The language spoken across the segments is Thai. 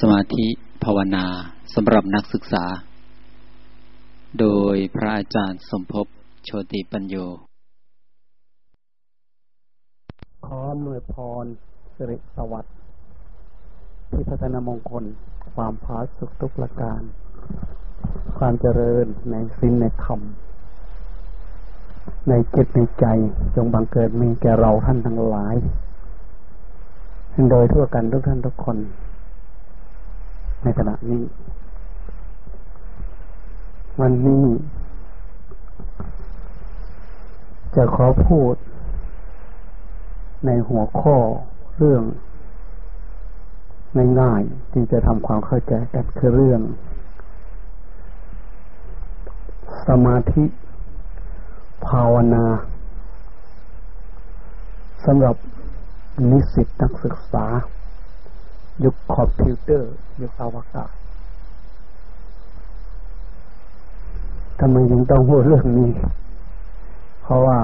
สมาธิภาวนาสำหรับนักศึกษา โดยพระอาจารย์สมภพโชติปัญโย ขอหน่วยพรสิริสวัสดิ์ที่พัฒนามงคล ความพาสุขทุกประการ ความเจริญในสิ้นในธรรม ในจิตในใจจงบังเกิดมีแก่เราท่านทั้งหลายโดยทั่วกันทุกท่านทุกคน ในขณะนี้ วันนี้ จะขอพูด ในหัวข้อเรื่องง่ายๆที่จะทำความเข้าใจกันคือเรื่อง สมาธิ ภาวนาสำหรับนิสิตนักศึกษา ยุคคอมพิวเตอร์ ยุคอวกาศทำไมยังต้องพูดเรื่องนี้ เพราะว่า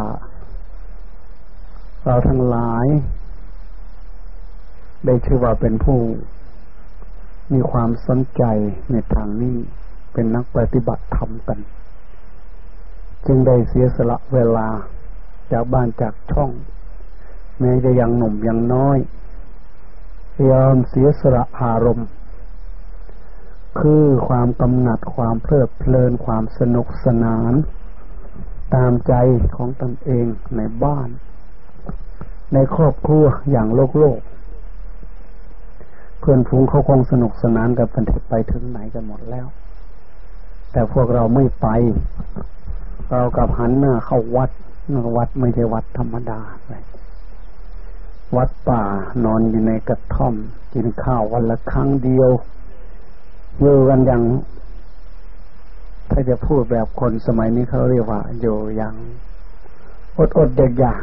เราทั้งหลาย ได้ชื่อว่าเป็นผู้ มีความสนใจในทางนี้ เป็นนักปฏิบัติธรรมกัน จึงได้เสียสละเวลาจากบ้านจากช่อง แม้จะยังหนุ่มยังน้อย ยอมเสียสละอารมณ์ คือความกำหนัดความเพลิดเพลินความสนุกสนาน ตามใจของตนเองในบ้าน ในครอบครัวอย่างโลกโลก เพื่อนฟูงเขาคงสนุกสนานกับกันไปถึงไหนกันหมดแล้ว แต่พวกเราไม่ไป เรากับหันหน้าเข้าวัดวัดไม่ใช่วัดธรรมดาเลย วัดป่านอนอยู่ในกระท่อม กินข้าววันละครั้งเดียวอยู่กันอย่าง ถ้าจะพูดแบบคนสมัยนี้เขาเรียกว่าอยู่อย่างอดอดอยากอยาก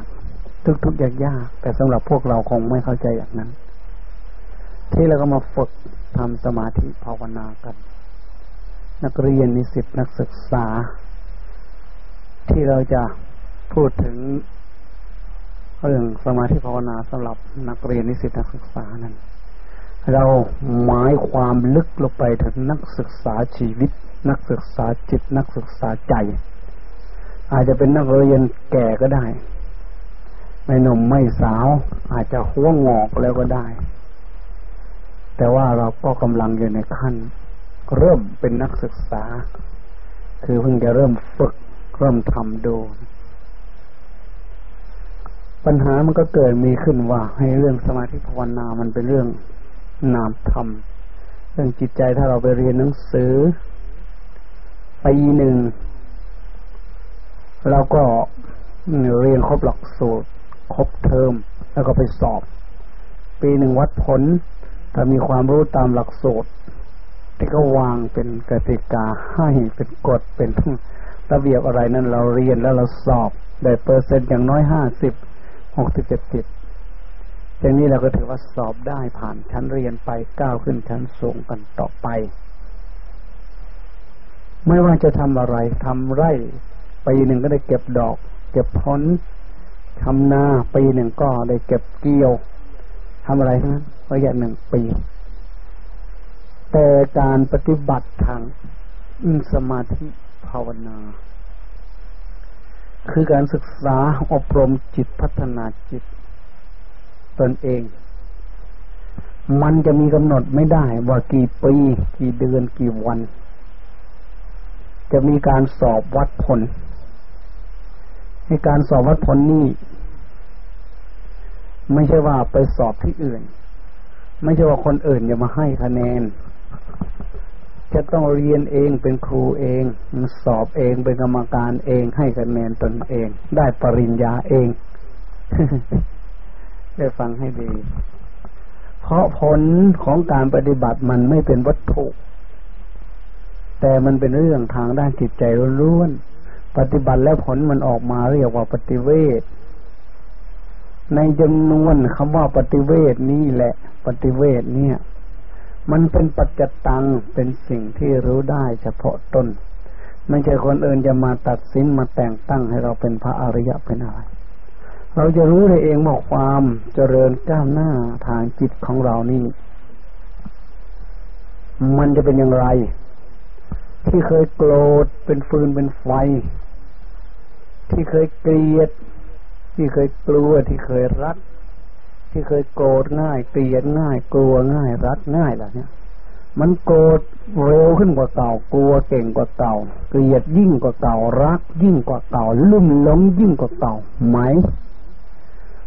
ทุกทุกอยากยากแต่สำหรับพวกเราคงไม่เข้าใจอย่างนั้น ที่เราก็มาฝึกทำสมาธิภาวนากัน นักเรียนนิสิตนักศึกษา ที่เราจะพูดถึง เรื่องสมาธิภาวนาสำหรับนักเรียนนิสิตนักศึกษานั้น เราหมายความลึกลงไปถึงนักศึกษาชีวิต นักศึกษาจิต นักศึกษาใจ อาจจะเป็นนักเรียนแก่ก็ได้ ไม่หนุ่มไม่สาว อาจจะหัวงอกแล้วก็ได้ แต่ว่าเราก็กำลังอยู่ในขั้น เริ่มเป็นนักศึกษา คือเพิ่งจะเริ่มฝึกเริ่มทำดู ปัญหามันก็เกิดมีขึ้นว่า ให้เรื่องสมาธิภาวนา มันเป็นเรื่องนามธรรม เรื่องจิตใจถ้าเราไปเรียนหนังสือปีหนึ่งเราก็เรียนครบหลักสูตร ครบเทอม แล้วก็ไปสอบ ปีหนึ่งวัดผล ถ้ามีความรู้ตามหลักสูตรที่ก็วางเป็นกติกาให้เป็นกฎเป็นระเบียบอะไรนั้นเราเรียนแล้วเราสอบ ได้เปอร์เซ็นต์อย่างน้อยห้าสิบ หกสิบเจ็ดสิบอย่างนี้เราก็ถือว่าสอบได้ผ่านชั้นเรียนไปก้าวขึ้นชั้นสูงกันต่อไป ไม่ว่าจะทำอะไรทำไร่ปีหนึ่งก็ได้เก็บดอก เก็บผลทำนาปีหนึ่งก็ได้เก็บเกี่ยวทำอะไรทั้งนั้นระยะหนึ่งปี แต่การปฏิบัติทางสมาธิภาวนา คือการศึกษาอบรมจิตพัฒนาจิต ตนเอง มันจะมีกำหนดไม่ได้ว่ากี่ปีกี่เดือนกี่วัน จะมีการสอบวัดผล ในการสอบวัดผลนี้ไม่ใช่ว่าไปสอบที่อื่น ไม่ใช่ว่าคนอื่นจะมาให้คะแนน จะต้องเรียนเองเป็นครูเอง สอบเองเป็นกรรมการเองให้คะแนนตนเอง ได้ปริญญาเอง ได้ฟังให้ดี เพราะผลของการปฏิบัติมันไม่เป็นวัตถุ แต่มันเป็นเรื่องทางด้านจิตใจล้วนปฏิบัติแล้วผลมันออกมาเรียกว่าปฏิเวทในจำนวนคำว่าปฏิเวทนี่แหละ ปฏิเวทเนี่ย มันเป็นปัจจตังเป็นสิ่งที่รู้ได้เฉพาะตนไม่ใช่คนอื่นจะมาตัดสินมาแต่งตั้งให้เราเป็นพระอริยะเป็นอะไร เราจะรู้ได้เองว่าความเจริญก้าวหน้าทางจิตของเรานี่ มันจะเป็นอย่างไร ที่เคยโกรธเป็นฟืนเป็นไฟ ที่เคยเกลียด ที่เคยกลัวที่เคยรัก ที่เคยโกรธง่ายเกลียดง่าย กลัวง่ายรักง่ายล่ะเนี่ยมันโกรธเร็วขึ้นกว่าเก่ากลัวเก่งกว่าเก่า เกลียดยิ่งกว่าเก่ารัก ยิ่งกว่าเก่าลุ่มหลงยิ่งกว่าเก่าไหม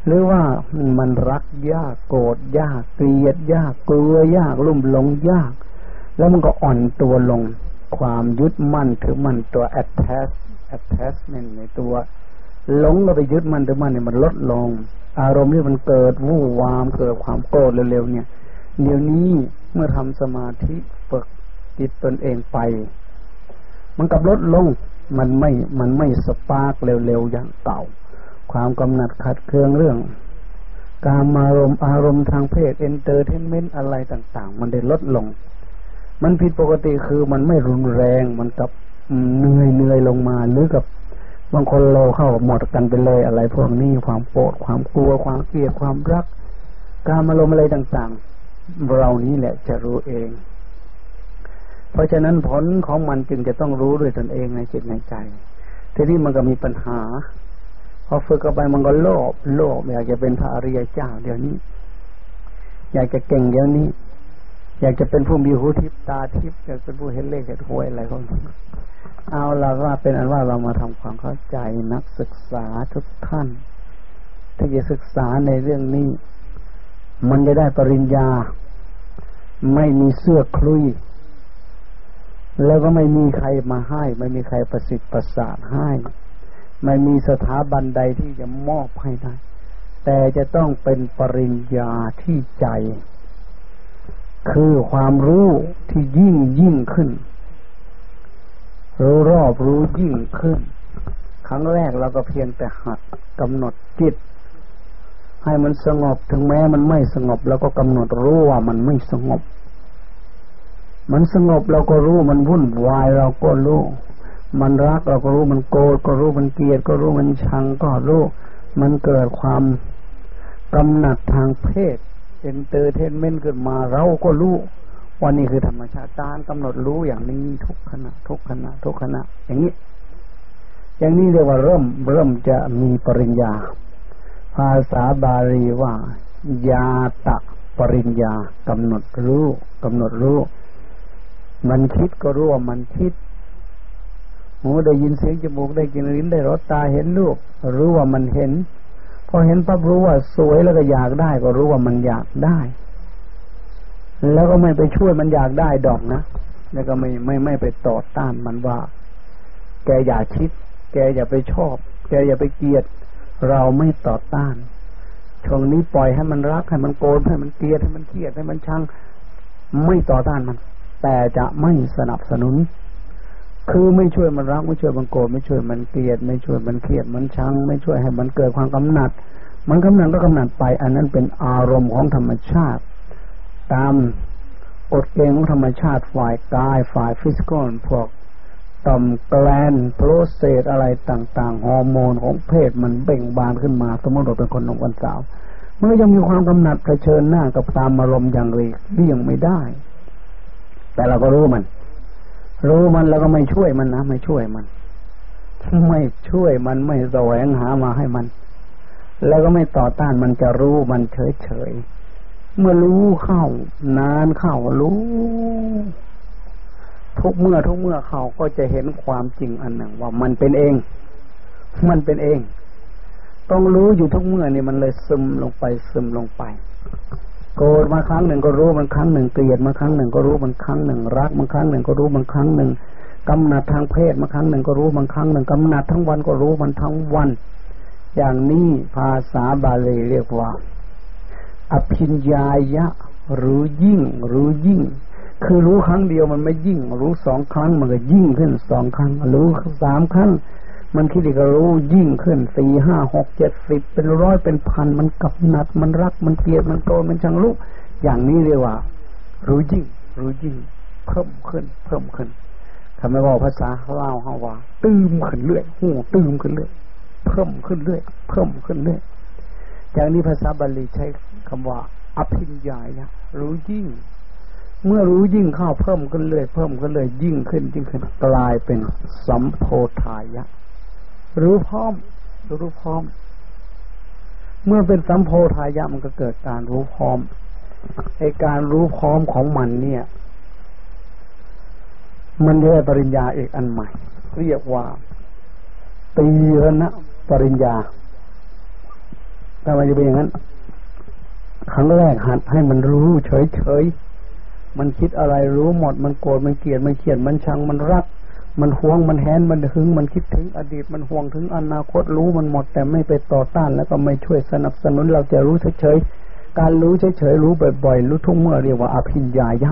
หรือว่ามันรักยากโกรธยากเกลียดยากกลัวยากลุ่มหลงยาก แล้วมันก็อ่อนตัวลง ความยึดมั่นถือมั่นตัว attach attachment ในตัว หลงเราไปยึดมันถือมันเนี่ยมันลดลง อารมณ์ที่มันเกิดวู่วามเกิดความโกรธเร็วๆเนี่ย เดี๋ยวนี้เมื่อทำสมาธิฝึกจิตตนเองไป มันกับลดลงมันไม่มันไม่ spark เร็วๆอย่างเก่า ความกำหนัดขัดเคืองเรื่อง กามารมณ์อารมณ์ทางเพศ entertainment อะไรต่าง ๆ มันได้ลดลง มันผิดปกติคือมันไม่รุนแรงมันกับเหนื่อยเหนื่อยลงมาหรือกับ บางคนโลเข้าหมดกันไปเลยอะไรพวกนี้ความโกรธความกลัวความเกลียดความรัก การมารมอะไรต่างๆ เรานี้แหละจะรู้เอง เพราะฉะนั้นผลของมันจึงจะต้องรู้ด้วยตนเองในจิตในใจ ทีนี้มันก็มีปัญหา พอฝึกเข้าไปมันก็โลภโลภอยากจะเป็นพระอริยเจ้าเดี๋ยวนี้ อยากจะเก่งเดี๋ยวนี้ อยากจะเป็นผู้มีหูทิพตาทิพอยากเป็นผู้เห็นเลขเห็นหวยอะไรพวกนี้เอาละว่าเป็นอันว่าเรามาทำความเข้าใจนักศึกษาทุกท่านถ้าจะศึกษาในเรื่องนี้ มันจะได้ปริญญา ไม่มีเสื้อคลุย แล้วก็ไม่มีใครมาให้ ไม่มีใครประสิทธิ์ประสาทให้ ไม่มีสถาบันใดที่จะมอบให้ได้ แต่จะต้องเป็นปริญญาที่ใจ คือความรู้ที่ยิ่งยิ่งขึ้น รู้รอบรู้ยิ่งขึ้น ครั้งแรกเราก็เพียงแต่หัดกำหนดจิต ให้มันสงบถึงแม้มันไม่สงบเราก็กำหนดรู้ว่ามันไม่สงบ มันสงบเราก็รู้มันวุ่นวายเราก็รู้ มันรักเราก็รู้มันโกรธก็รู้มันเกลียดก็รู้มันชังก็รู้ มันเกิดความกำหนัดทางเพศ entertainment ขึ้นมาเราก็รู้ว่านี่คือธรรมชาติการกำหนดรู้อย่างนี้ทุกขณะ ทุกขณะ ทุกขณะ อย่างนี้ อย่างนี้เรียกว่าเริ่มเริ่มจะมีปริญญา ภาษาบาลีว่า ยาตะปริญญากำหนดรู้กำหนดรู้ มันคิดก็รู้ว่ามันคิดหูได้ยินเสียงจมูกได้กินลิ้นได้รสตาเห็นรูปรู้ว่ามันเห็น พอเห็นปั๊บรู้ว่าสวยแล้วก็อยากได้ก็รู้ว่ามันอยากได้ แล้วก็ไม่ไปช่วยมันอยากได้ดอกนะแล้วก็ไม่ไม่ไม่ไปต่อต้านมันว่า แกอย่าคิด แกอย่าไปชอบ แกอย่าไปเกลียด เราไม่ต่อต้านช่วงนี้ปล่อยให้มันรักให้มันโกรธให้มันเกลียดให้มันเครียดให้มันชังไม่ต่อต้านมัน แต่จะไม่สนับสนุน คือไม่ช่วยมันรักไม่ช่วยมันโกรธไม่ช่วยมันเกลียด ไม่ช่วยมันเครียดมันชัง ไม่ช่วยให้มันเกิดความกำหนัด มันกำหนัดก็กำหนัดไป อันนั้นเป็นอารมณ์ของธรรมชาติ ตามกฎเกณฑ์ของธรรมชาติฝ่ายกายฝ่าย physical พวกต่อม gland process อะไรต่างๆฮอร์โมนของเพศมันเบ่งบานขึ้นมา สมมติเราเป็นคนหนุ่มคนสาวมันก็ยังมีความกำหนัดเผชิญหน้ากับตามอารมณ์อย่างหลีกเลี่ยงไม่ได้ แต่เราก็รู้มัน รู้มันแล้วก็ไม่ช่วยมันนะไม่ช่วยมัน ไม่ช่วยมันไม่แสวงหามาให้มัน แล้วก็ไม่ต่อต้านมันจะรู้มันเฉยๆเมื่อรู้เข้า นานเข้ารู้ ทุกเมื่อทุกเมื่อเขาก็จะเห็นความจริงอันหนึ่ง ว่ามันเป็นเอง มันเป็นเอง ต้องรู้อยู่ทุกเมื่อนี่มันเลยซึมลงไปซึมลงไป โกรธมาครั้งหนึ่งก็รู้มันครั้งหนึ่งเกลียดมาครั้งหนึ่งก็รู้มันครั้งหนึ่งรักมันครั้งหนึ่งก็รู้มันครั้งหนึ่งกำหนัดทางเพศมาครั้งหนึ่งก็รู้มันครั้งหนึ่งกำหนัดทั้งวันก็รู้มันทั้งวัน อย่างนี้ภาษาบาลีเรียกว่า อภิญญายะรู้ยิ่งหรู้ยิ่ง คือรู้ครั้งเดียวมันไม่ยิ่ง รู้สองครั้งมันก็ยิ่งขึ้นสองครั้ง รู้สามครั้ง มันคิดอีกรู้ยิ่งขึ้นสี่ห้าหกเจ็ดสิบเป็นร้อยเป็นพันมันกับหนัดมันรักมันเกลียดมันโกรธมันชังรู้อย่างนี้เรียกว่า รู้ยิ่ง รู้ยิ่ง เพิ่มขึ้น เพิ่มขึ้นทำไมว่าภาษาเล่าเขาว่า ตื้มขึ้นเรื่อยหูตื้มขึ้นเรื่อยเพิ่มขึ้นเรื่อยเพิ่มขึ้นเรื่อยอย่างนี้ภาษาบาลีใช้คำว่า อภิญญารู้ยิ่ง เมื่อรู้ยิ่งเข้าเพิ่มขึ้นเรื่อยเพิ่มขึ้นเรื่อยยิ่งขึ้นยิ่งขึ้นกลายเป็นสัมโพธายะ รู้พร้อม รู้พร้อม เมื่อเป็นสัมโพธายะมันก็เกิดการรู้พร้อมไอการรู้พร้อมของมันเนี่ย มันเรียกปริญญาเอกอันใหม่ เรียกว่าตีรณะปริญญาทำไมจะเป็นอย่างนั้น ครั้งแรกหัดให้มันรู้เฉยๆมันคิดอะไรรู้หมด มันโกรธมันเกลียดมันเกลียดมันชังมันรัก มันห่วงมันแหนมันหึง มันคิดถึงอดีตมันห่วงถึงอนาคตรู้มันหมด แต่ไม่ไปต่อต้านแล้วก็ไม่ช่วยสนับสนุนเราจะรู้เฉยๆการรู้เฉยๆรู้บ่อยๆรู้ทุกเมื่อเรียกว่าอภิญญายะ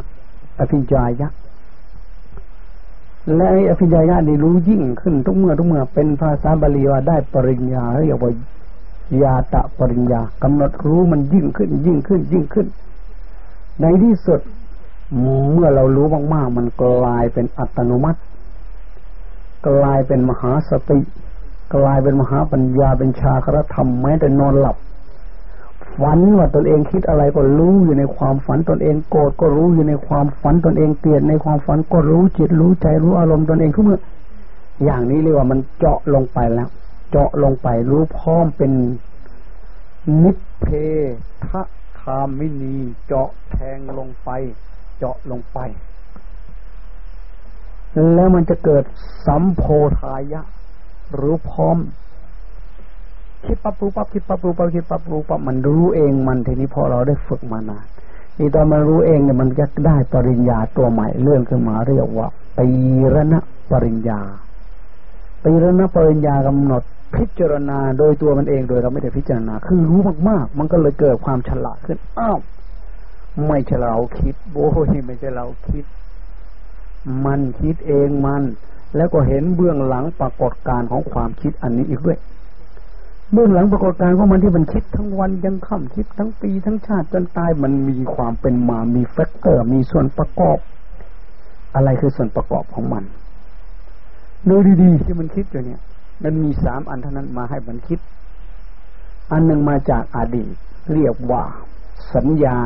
อภิญญายะและอภิญญายะนี่รู้ยิ่งขึ้นทุกเมื่อทุกเมื่อเป็นภาษาบาลีว่าได้ปริญญาเรียกว่ายาตะปริญญากำหนดรู้มันยิ่งขึ้น ยิ่งขึ้น ยิ่งขึ้น ในที่สุดเมื่อเรารู้มากๆมันกลายเป็นอัตโนมัติ กลายเป็นมหาสติ กลายเป็นมหาปัญญาเป็นชาครธรรมแม้แต่นอนหลับ ฝันว่าตนเองคิดอะไรก็รู้อยู่ในความฝันตนเองโกรธก็รู้อยู่ในความฝันตนเองเกลียดในความฝันก็รู้จิตรู้ใจรู้อารมณ์ตนเองทุกเมื่ออย่างนี้เรียกว่ามันเจาะลงไปแล้ว เจาะลงไปรู้พร้อมเป็นนิเพทะคามินีเจาะแทงลงไป เจาะลงไป แล้วมันจะเกิดสัมโพธายะ รู้พร้อม คิดปั๊บรู้ปั๊บคิดปั๊บรู้ปั๊บคิดปั๊บรู้ปั๊บมันรู้เองมันทีนี้พอเราได้ฝึกมานานนี่ตอนมันรู้เองเนี่ยมันจะได้ปริญญาตัวใหม่เรื่องขึ้นมาเรียกว่าปีรณะปริญญาปีรณะปริญญากำหนดพิจารณาโดยตัวมันเองโดยเราไม่ได้พิจารณา คือรู้มากๆ มันก็เลยเกิดความฉลาดขึ้นอ้าวไม่ใช่เราคิดโอ้ยไม่ใช่เราคิด มันคิดเองมัน แล้วก็เห็นเบื้องหลังปรากฏการของความคิดอันนี้อีกด้วยเบื้องหลังปรากฏการของมันที่มันคิดทั้งวันยันค่ำคิดทั้งปีทั้งชาติจนตายมันมีความเป็นมามี factor มีส่วนประกอบ อะไรคือส่วนประกอบของมันดูดีๆที่มันคิดอยู่เนี่ย มันมีสามอันเท่านั้นมาให้มันคิด อันหนึ่งมาจากอดีต เรียกว่า สัญญา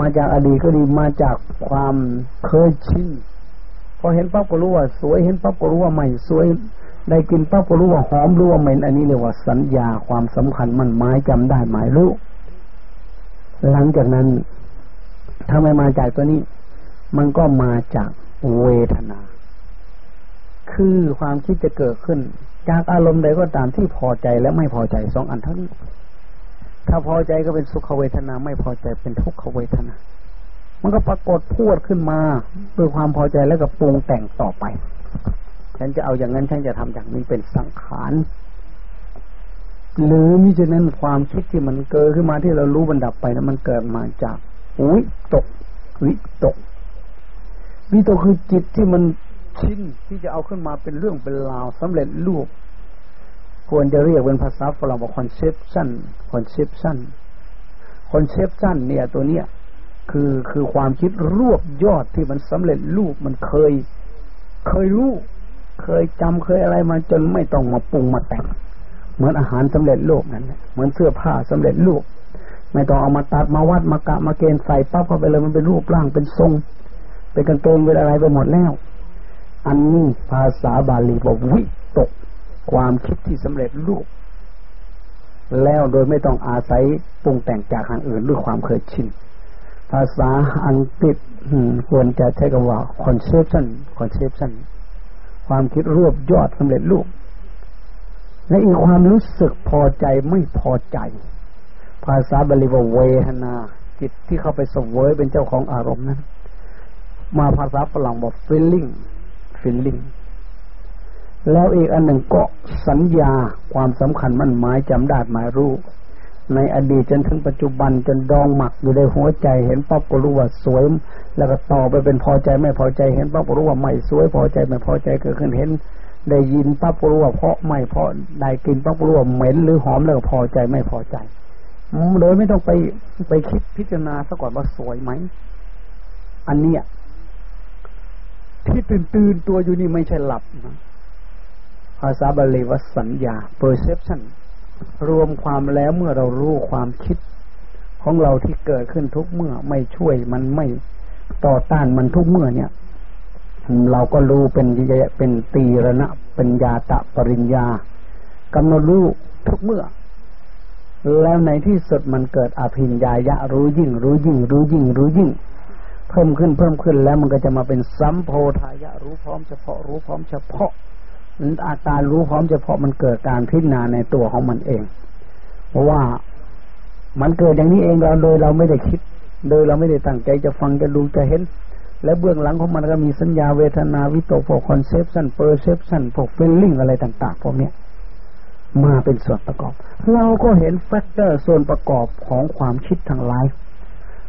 มาจากอดีตก็ดีมาจากความเคยชินพอเห็นปั๊บก็รู้ว่าสวยเห็นปั๊บก็รู้ว่าไม่สวยได้กินปั๊บก็รู้ว่าหอมรู้ว่าเหม็นอันนี้เรียกว่าสัญญาความสำคัญมันหมายจำได้หมายรู้หลังจากนั้นถ้าไม่มาจากตัวนี้ มันก็มาจากเวทนา คือความคิดจะเกิดขึ้น จากอารมณ์ใดก็ตามที่พอใจและไม่พอใจสองอันทั้งนี้ ถ้าพอใจก็เป็นสุขเวทนา ไม่พอใจเป็นทุกขเวทนา มันก็ปรากฏพูดขึ้นมาด้วยความพอใจแล้วก็ปรุงแต่งต่อไป ฉันจะเอาอย่างนั้นฉันจะทำอย่างนี้เป็นสังขารหรือมิฉะนั้นความคิดที่มันเกิดขึ้นมาที่เรารู้บรรดับไปนะมันเกิดมาจากอุ้ยตกวิตกวิตกคือจิตที่มันชินที่จะเอาขึ้นมาเป็นเรื่องเป็นราวสำเร็จรูป ควรจะเรียกเป็นภาษาฝรั่งว่า conception conception conception เนี่ย ตัวเนี้ยคือคือความคิดรวบยอดที่มันสำเร็จรูปมันเคย เคยรู้ เคยจำเคยอะไรมาจนไม่ต้องมาปรุงมาแต่งเหมือนอาหารสำเร็จรูปนั่นแหละเหมือนเสื้อผ้าสำเร็จรูปไม่ต้องเอามาตัดมาวัดมากะมาเกณฑ์ใส่ปั๊บเข้าไปเลยมันเป็นรูปร่างเป็นทรง เป็นกันโตนเป็นอะไรไปหมดแล้ว อันนี้ภาษาบาลีบอกวิตก ความคิดที่สำเร็จรูป แล้วโดยไม่ต้องอาศัยปรุงแต่งจากทางอื่นด้วยความเคยชิน ภาษาอังกฤษควรจะใช้คำว่า conception conception ความคิดรวบยอดสำเร็จรูปและอีกความรู้สึกพอใจไม่พอใจ ภาษาบาลีว่าเวทนา จิตที่เข้าไปสวยเป็นเจ้าของอารมณ์นั้น มาภาษาฝรั่งบอก feeling feeling แล้วอีกอันหนึ่งก็สัญญาความสำคัญมั่นหมายจำได้หมายรู้ ในอดีตจนถึงปัจจุบันจนดองหมักอยู่ในหัวใจเห็นปั๊บก็รู้ว่าสวย แล้วก็ต่อไปเป็นพอใจไม่พอใจเห็นปั๊บก็รู้ว่าไม่สวยพอใจไม่พอใจเกิดขึ้นเห็น ได้ยินปั๊บก็รู้ว่าเพราะไม่เพราะได้กินปั๊บก็รู้ว่าเหม็นหรือหอมแล้วพอใจไม่พอใจโดยไม่ต้องไปไปคิดพิจารณาซะก่อนว่าสวยไหมอันเนี้ยที่ตื่นตื่นตัวอยู่นี่ไม่ใช่หลับนะ ภาษาบาลีว่าสัญญา perception รวมความแล้วเมื่อเรารู้ความคิด ของเราที่เกิดขึ้นทุกเมื่อไม่ช่วยมันไม่ต่อต้านมันทุกเมื่อเนี่ย เราก็รู้เป็นเป็นตีระนะเป็นยาตะปริญญากำหนดรู้ทุกเมื่อ แล้วในที่สุดมันเกิดอภิญญายะรู้ยิ่ง รู้ยิ่ง รู้ยิ่ง รู้ยิ่ง เพิ่มขึ้นเพิ่มขึ้นแล้วมันก็จะมาเป็นสัมโพธายะรู้พร้อมเฉพาะรู้พร้อมเฉพาะ อาการรู้พร้อมเฉพาะมันเกิดการพิจารณาในตัวของมันเอง เพราะว่ามันเกิดอย่างนี้เองเราโดยเราไม่ได้คิด โดยเราไม่ได้ตั้งใจจะฟังจะดูจะเห็น และเบื้องหลังของมันก็มีสัญญาเวทนาวิตกพวก conception perception พวก feeling อะไรต่างๆพวกนี้มาเป็นส่วนประกอบ เราก็เห็น factor ส่วนประกอบของความคิดทั้งหลาย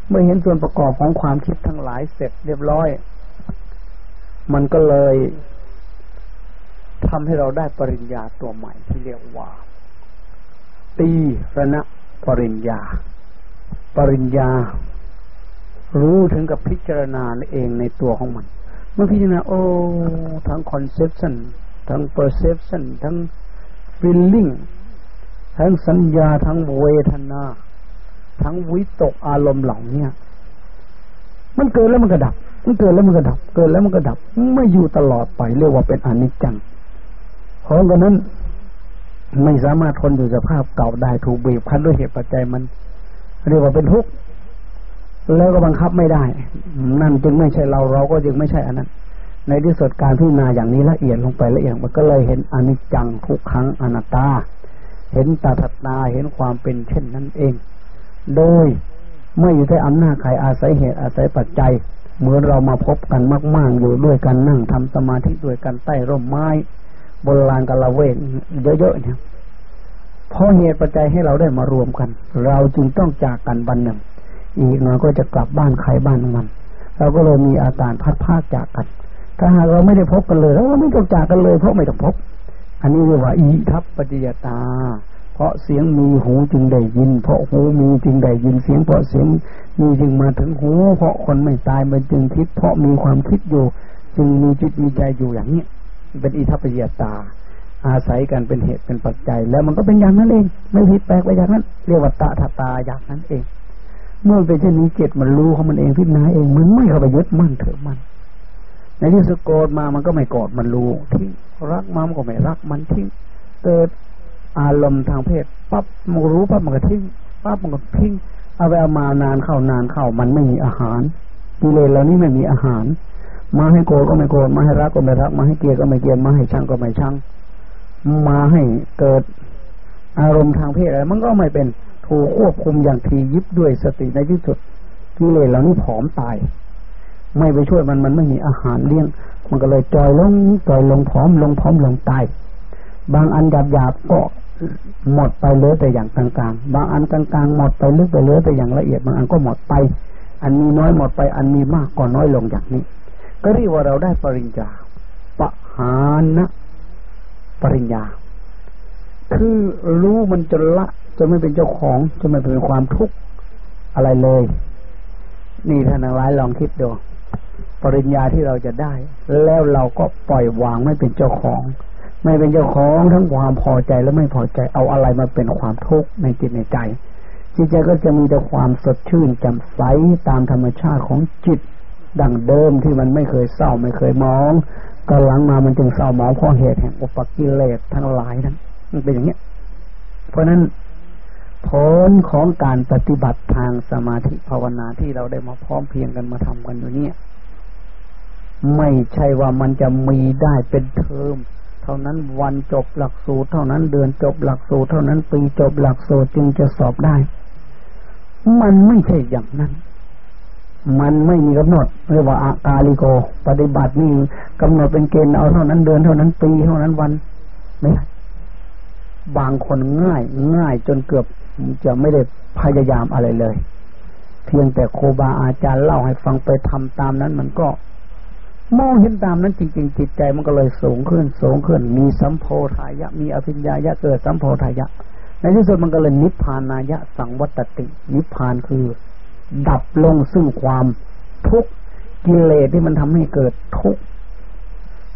เมื่อเห็นส่วนประกอบของความคิดทั้งหลายเสร็จเรียบร้อย มันก็เลย ทำให้เราได้ปริญญาตัวใหม่ที่เรียกว่า ตีระณะปริญญา ปริญญา รู้ถึงกับพิจารณาเองในตัวของมัน เมื่อพิจารณาโอ้ทั้ง conception ทั้ง perception ทั้ง feeling ทั้งสัญญาทั้งเวทนา ทั้งวิตกอารมณ์เหล่านี้มันเกิดแล้วมันก็ดับ มันเกิดแล้วมันก็ดับ เกิดแล้วมันก็ดับ ไม่อยู่ตลอดไปเรียกว่าเป็นอนิจจัง เพราะฉะนั้นไม่สามารถทนอยู่สภาพเก่าได้ถูกบีบคั้นด้วยเหตุปัจจัยมัน เรียกว่าเป็นทุกข์แล้วก็บังคับไม่ได้ นั่นจึงไม่ใช่เราเราก็จึงไม่ใช่อันนั้น ในที่สุดการพิจารณาอย่างนี้ละเอียดลงไปละเอียดมันก็เลยเห็นอนิจจังทุกครั้งอนัตตา เห็นตาถัดตาเห็นความเป็นเช่นนั้นเอง โดยไม่อยู่ใต้อำนาจใครอาศัยเหตุอาศัยปัจจัยเหมือนเรามาพบกันมาก ๆ อยู่ด้วยกันนั่งทำสมาธิด้วยกันใต้ร่มไม้ โบราณกาละเวทเยอะๆเนี่ยเพราะเหตุปัจจัยให้เราได้มารวมกัน เราจึงต้องจากกันวันหนึ่ง อีกหน่อยก็จะกลับบ้านใครบ้านมัน เราก็เลยมีอาการพัดพาจากกัน ถ้าหากเราไม่ได้พบกันเลยเราไม่ต้องจากกันเลย เพราะไม่ต้องพบ อันนี้เรียกว่าอีทัพปฏิยตา เพราะเสียงมีหูจึงได้ยิน เพราะหูมีจึงได้ยินเสียง เพราะเสียงมีจึงมาถึงหู เพราะคนไม่ตายมันจึงคิด เพราะมีความคิดอยู่ จึงมีจิตมีใจอยู่อย่างนี้ เป็นอิทัปปิยตา อาศัยกันเป็นเหตุเป็นปัจจัย แล้วมันก็เป็นอย่างนั้นเอง ไม่ผิดแปลกไปอย่างนั้น เรียกว่าตาตาตาอย่างนั้นเอง เมื่อเป็นเช่นนี้เจตมันรู้ของมันเองพิจารณาเองมันไม่เข้าไปยึดมั่นเถอะมันในที่สุดโกรธมามันก็ไม่โกรธมันรู้ทิ้งรักมามันก็ไม่รักมันทิ้งเกิดอารมณ์ทางเพศปั๊บมันรู้ปั๊บมันก็ทิ้งปั๊บมันก็ทิ้งเอาไปเอามานานเข้านานเข้ามันไม่มีอาหารกิเลสเหล่านี้ไม่มีอาหาร มาให้โกรธก็ไม่โกรธมาให้รักก็ไม่รัก มาให้เกลียดก็ไม่เกลียดมาให้ชังก็ไม่ชังมาให้เกิดอารมณ์ทางเพศอะไรมันก็ไม่เป็นถูกควบคุมอย่างทียิบด้วยสติในที่สุดกิเลสเหล่านี้ผอมตาย ไม่ไปช่วยมันมันไม่มีอาหารเลี้ยง มันก็เลยจอยลงจอยลงพร้อมลงพร้อมลงตายบางอันหยาบหยาบก็หมดไปเหลือแต่อย่างกลางๆ บางอันกลางๆหมดไปลึกไปเหลือแต่อย่างละเอียดบางอันก็หมดไป อันมีน้อยหมดไป อันมีมากก็น้อยลงอย่างนี้ ก็เรียกว่าเราได้ปริญญาปหานะปริญญา คือรู้มันจะละจะไม่เป็นเจ้าของจะไม่เป็นความทุกข์อะไรเลย นี่ท่านทั้งหลายลองคิดดูปริญญาที่เราจะได้ แล้วเราก็ปล่อยวางไม่เป็นเจ้าของ ไม่เป็นเจ้าของทั้งความพอใจและไม่พอใจเอาอะไรมาเป็นความทุกข์ในจิตในใจจิตใจก็จะมีแต่ความสดชื่นแจ่มใสตามธรรมชาติของจิต ดังเดิมที่มันไม่เคยเศร้าไม่เคยมองก็หลังมามันจึงเศร้ามองเพราะเหตุแห่งอุปกิเลสทั้งหลายนั้นมันเป็นอย่างนี้เพราะนั้นผลของการปฏิบัติทางสมาธิภาวนาที่เราได้มาพร้อมเพียงกันมาทำกันอยู่เนี่ย ไม่ใช่ว่ามันจะมีได้เป็นเทอมเท่านั้นวันจบหลักสูตร เท่านั้นเดือนจบหลักสูตร เท่านั้นปีจบหลักสูตรจึงจะสอบได้ มันไม่ใช่อย่างนั้น มันไม่มีกำหนดเรียกว่าอากาลิโก ปฏิบัตินี่กำหนดเป็นเกณฑ์เอาเท่านั้นเดือนเท่านั้นปีเท่านั้นวันไม่ใช่บางคนง่ายง่ายจนเกือบจะไม่ได้พยายามอะไรเลย เพียงแต่ครูบาอาจารย์เล่าให้ฟังไปทำตามนั้น มันก็มองเห็นตามนั้นจริงๆจิตใจมันก็เลยสูงขึ้น สูงขึ้น มีสัมโพธายะ มีอภิญญายะเกิดสัมโพธายะ ในที่สุดมันก็เลยนิพพานายะ สังวัตตะติ นิพพานคือ ดับลงซึ่งความทุกข์กิเลสที่มันทำให้เกิดทุกข์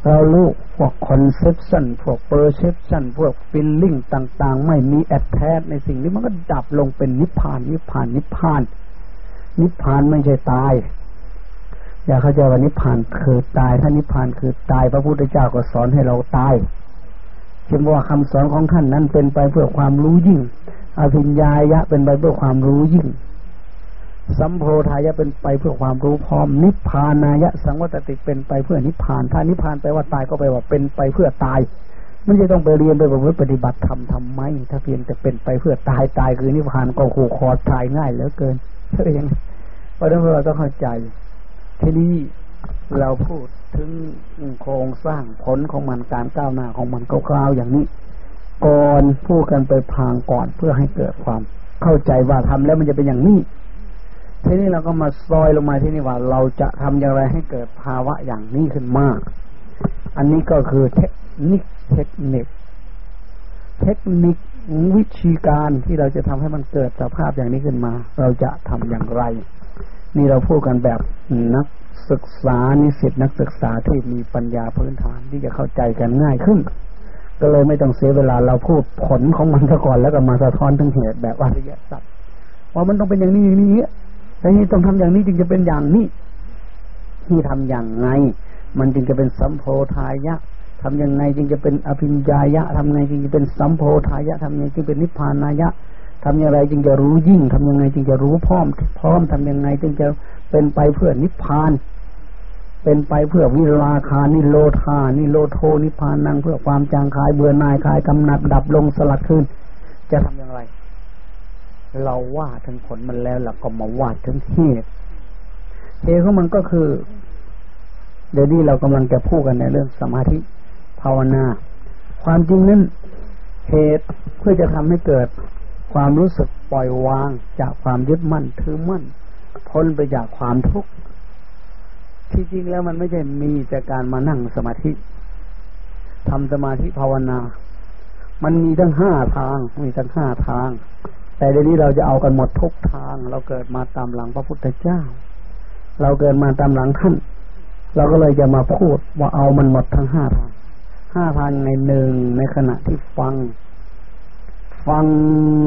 เราลูกพวก conception พวก perception พวก feeling ต่าง ๆ ไม่มีแอดแทสในสิ่งนี้มันก็ดับลงเป็นนิพพาน นิพพาน นิพพาน นิพพานไม่ใช่ตาย อย่าเข้าใจว่านิพพานคือตาย ถ้านิพพานคือตาย พระพุทธเจ้าก็สอนให้เราตายเช่นว่าคำสอนของท่านนั้นเป็นไปเพื่อความรู้ยิ่ง อภิญญายะเป็นไปเพื่อความรู้ยิ่ง สัมโพธายะเป็นไปเพื่อความรู้พร้อม นิพพานายะ สังวัตติเป็นไปเพื่อนิพพาน ถ้านิพพานแปลว่าตายก็แปลว่าเป็นไปเพื่อตายไม่ใช่ต้องไปเรียนไปประพฤติปฏิบัติทำทำไม ถ้าเพียงแต่เป็นไปเพื่อตายตายคือนิพพานก็ขู่คอตายง่ายเหลือเกินเท่านั้นเพราะฉะนั้นเราต้องเข้าใจ ทีนี้เราพูดถึงโครงสร้างผลของมันการก้าวหน้าของมันคร่าวๆอย่างนี้ ก่อนพูดกันไปพางก่อนเพื่อให้เกิดความเข้าใจว่าทำแล้วมันจะเป็นอย่างนี้ ทีนี้เราก็มาซอยลงมาที่นี่ว่า เราจะทำอย่างไรให้เกิดภาวะอย่างนี้ขึ้นมาอันนี้ก็คือเทคนิคเทคนิค เทคนิควิธีการที่เราจะทำให้มันเกิดสภาพอย่างนี้ขึ้นมา เราจะทำอย่างไร นี่เราพูดกันแบบนักศึกษานิสิตนักศึกษาที่มีปัญญาพื้นฐานที่จะเข้าใจกันง่ายขึ้น ก็เลยไม่ต้องเสียเวลาเราพูดผลของมันซะก่อนแล้วก็มาสะท้อนถึงเหตุแบบอริยสัจว่ามันต้องเป็นอย่างนี้อย่างนี้ แล้วนี่ต้องทำอย่างนี้จึงจะเป็นอย่างนี้ ที่ทำอย่างไง มันจึงจะเป็นสัมโพธายะทำยังไงจึงจะเป็นอภิญญายะทำไงจึงจะเป็นสัมโพธายะทำยังไงจึงเป็นนิพพานายะทำอย่างไรจึงจะรู้ยิ่งทำยังไงจึงจะรู้พร้อม พร้อมทำยังไงจึงจะเป็นไปเพื่อนิพพาน เป็นไปเพื่อวิราคานิโรธานิโรโทนิพพานังเพื่อความจางคายเบื่อหน่ายคลายกำหนัดดับลงสลัดขึ้น จะทำอย่างไร เราว่าถึงผลมันแล้วเราก็มาว่าถึงเหตุเหตุของมันก็คือ เดี๋ยวนี้เรากำลังจะพูดกันในเรื่องสมาธิภาวนา ความจริงนั้นเหตุเพื่อจะทำให้เกิดความรู้สึกปล่อยวางจากความยึดมั่นถือมั่นพ้นไปจากความทุกข์ที่จริงแล้วมันไม่ใช่มีแต่การมานั่งสมาธิทำสมาธิภาวนา มันมีทั้งห้าทาง มีทั้งห้าทาง แต่เดี๋ยวนี้เราจะเอากันหมดทุกทาง เราเกิดมาตามหลังพระพุทธเจ้า เราเกิดมาตามหลังท่านเราก็เลยจะมาพูดว่าเอามันหมดทั้งห้าทางห้าทางในหนึ่งในขณะที่ฟัง ฟัง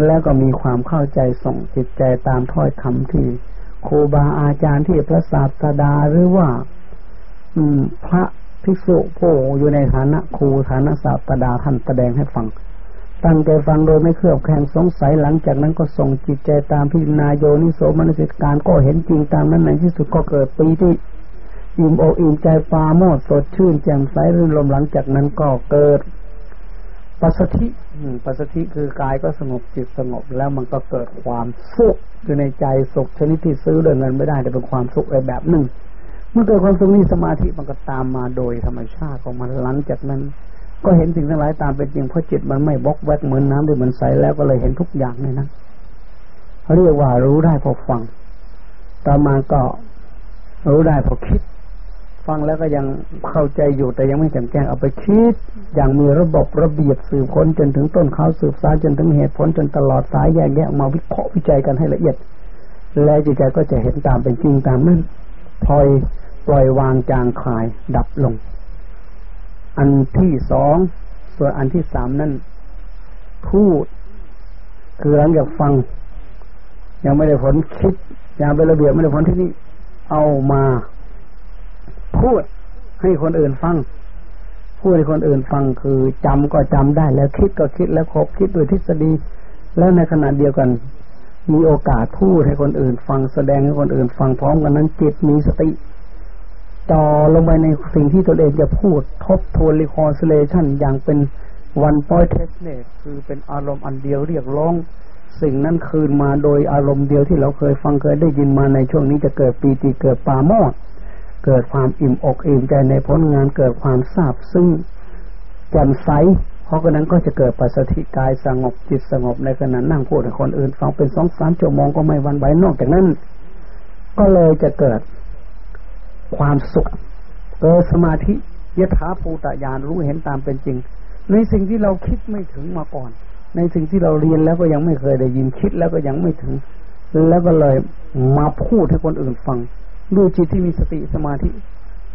แล้วก็มีความเข้าใจส่งจิตใจตามถ้อยคำที่ครูบาอาจารย์ที่พระศาสดาหรือว่า อืม พระภิกษุผู้อยู่ในฐานะครูฐานะศาสดาท่านแสดงให้ฟัง ตั้งใจฟังโดยไม่เครือบแคลงสงสัยหลังจากนั้นก็ส่งจิตใจตามพิจารณาโยนิโสมนสิการก็เห็นจริงตามนั้นในที่สุดก็เกิดปีที่อิ่มอกอิ่มใจฟาโมดสดชื่นแจ่มใสรื่นลมหลังจากนั้นก็เกิดปัสสธิปัสสธิคือกายก็สงบจิตสงบแล้วมันก็เกิดความสุขอยู่ในใจสุขชนิดที่ซื้อด้วยเงินไม่ได้แต่เป็นความสุขในแบบหนึ่ง เมื่อเกิดความสุขนี้สมาธิมันก็ตามมาโดยธรรมชาติของมันหลังจากนั้น ก็เห็นสิ่งทั้งหลายตามเป็นจริงเพราะจิตมันไม่บกแวกเหมือนน้ำที่มันใสแล้วก็เลยเห็นทุกอย่างในนั้นเรียกว่ารู้ได้พอฟัง ต่อมาก็รู้ได้พอคิด ฟังแล้วก็ยังเข้าใจอยู่แต่ยังไม่แจ่มแจ้งเอาไปคิด อย่างมีระบบระเบียบสืบค้นจนถึงต้นเขาสืบสายจนถึงเหตุผลจนตลอดสายแยกแยะมาวิเคราะห์วิจัยกันให้ละเอียด แล้วจิตใจก็จะเห็นตามเป็นจริงตามนั้นพลอยปล่อยวางจางคลายดับลง อันที่สองส่วนอันที่สามนั่นพูด คือหลังจากฟัง ยังไม่ได้ผลคิด ยังเป็นระเบียบไม่ได้ผลที่นี่เอามา พูดให้คนอื่นฟังพูดให้คนอื่นฟังคือจำก็จำได้แล้วคิดก็คิดแล้วคบคิดโดยทฤษฎี แล้วในขณะเดียวกัน มีโอกาสพูดให้คนอื่น ฟังแสดงให้คนอื่น ฟังพร้อมกันนั้นจิตมีสติ จ่อลงไปในสิ่งที่ตนเองจะพูดทบทวน reconciliation อย่างเป็น one-pointedness คือเป็นอารมณ์อันเดียวเรียกร้อง สิ่งนั้นคืนมาโดยอารมณ์เดียวที่เราเคยฟังเคยได้ยินมาในช่วงนี้จะเกิดปีติเกิดปราโมทย์เกิดความอิ่มอกอิ่มใจในผลงานเกิดความซาบซึ้งแจ่มใสเพราะกนั้นก็จะเกิดปัสสติกายสงบจิตสงบในขณะนั่งพูดกับคนอื่นฟังเป็นสองสามชั่วโมงก็ไม่วันไหวนอกจากนั้น ก็เลยจะเกิด ความสุขเกิดสมาธิยถาภูตญาณรู้เห็นตามเป็นจริง ในสิ่งที่เราคิดไม่ถึงมาก่อน ในสิ่งที่เราเรียนแล้วก็ยังไม่เคยได้ยินคิดแล้วก็ยังไม่ถึง แล้วก็เลยมาพูดให้คนอื่นฟังด้วยจิตที่มีสติสมาธิ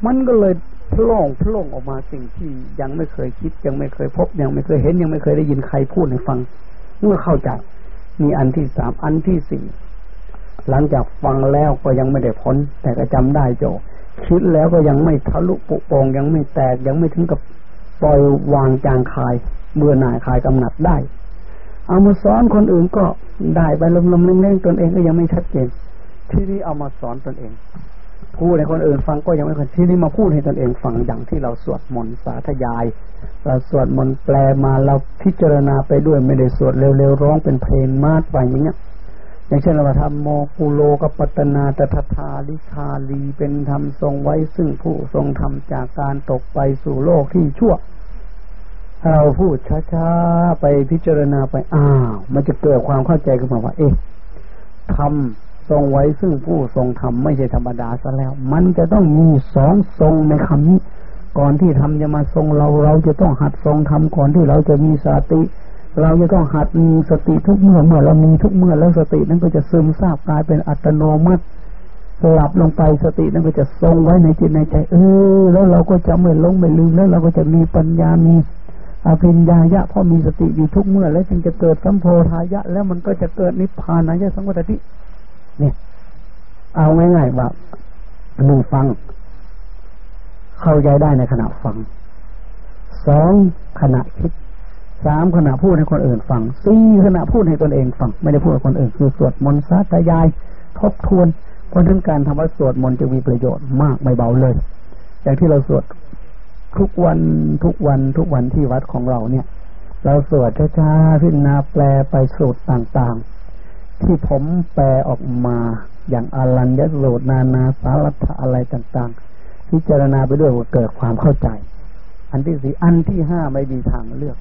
มันก็เลยพล่องพล่องออกมาสิ่งที่ยังไม่เคยคิด ยังไม่เคยพบ ยังไม่เคยเห็นยังไม่เคยได้ยินใครพูดให้ฟัง เมื่อเข้าใจมีอันที่สามอันที่สี่หลังจากฟังแล้วก็ยังไม่ได้พ้น แต่ก็จำได้โจ คิดแล้วก็ยังไม่ทะลุปุโปงยังไม่แตกยังไม่ถึงกับปล่อยวางจางคายเบื่อหน่ายคลายกำหนัดได้ เอามาสอนคนอื่นก็ได้ไปลมๆเล่งๆตนเองก็ยังไม่ชัดเจน ที่นี่เอามาสอนตนเองพูดให้คนอื่นฟังก็ยังไม่คนที่นี่มาพูดให้ตนเองฟังอย่างที่เราสวดมนต์สาธยาย เราสวดมนต์แปลมาเราพิจารณาไปด้วยไม่ได้สวดเร็วๆร้องเป็นเพลงมาดไปอย่างเงี้ย อย่างเช่นเราทำโมกุโลกปัตนาตถทาลิชาลีเป็นธรรมทรงไว้ซึ่งผู้ทรงธรรมจากการตกไปสู่โลกที่ชั่ว เราพูดช้าๆไปพิจารณาไปอ้าว มันจะเกิดความเข้าใจขึ้นมาว่า เอ๊ะทำทรงไว้ซึ่งผู้ทรงธรรมไม่ใช่ธรรมดาซะแล้ว มันจะต้องมีสองทรงในคำนี้ ก่อนที่ทำจะมาทรงเราเราจะต้องหัดทรงธรรมก่อนที่เราจะมีสติ เราจะต้องหัดมีสติทุกเมื่อเมื่อเรามีทุกเมื่อแล้วสตินั้นก็จะซึมซาบกลายเป็นอัตโนมัติหลับลงไปสตินั้นก็จะทรงไว้ในจิตในใจ เออ แล้วเราก็จะไม่ลงไม่ลืมแล้วเราก็จะมีปัญญามีอภิญญายะเพราะมีสติอยู่ทุกเมื่อ แล้วจึงจะเกิดสัมโพธายะ แล้วมันก็จะเกิดนิพพานายะสังวัตติเนี่ยเอาง่ายๆว่าหนึ่งฟัง เข้าใจได้ในขณะฟังสองขณะคิด สามขณะพูดให้คนอื่นฟังสี่ขณะพูดให้ตนเองฟังไม่ได้พูดกับคนอื่นคือสวดมนต์สาธยาย ทบทวน เพราะนั้นการทำวัดสวดมนต์จะมีประโยชน์มากไม่เบาเลยอย่างที่เราสวดทุกวันทุกวันทุกวันที่วัดของเราเนี่ย เราสวดช้าๆพิจารณาแปลไปสูตรต่างๆ ที่ผมแปลออกมาอย่างอลัญญสูตรนานาสารัตอะไรต่างๆพิจารณาไปด้วยว่าเกิดความเข้าใจ อันที่สี่อันที่ห้าไม่มีทางเลือก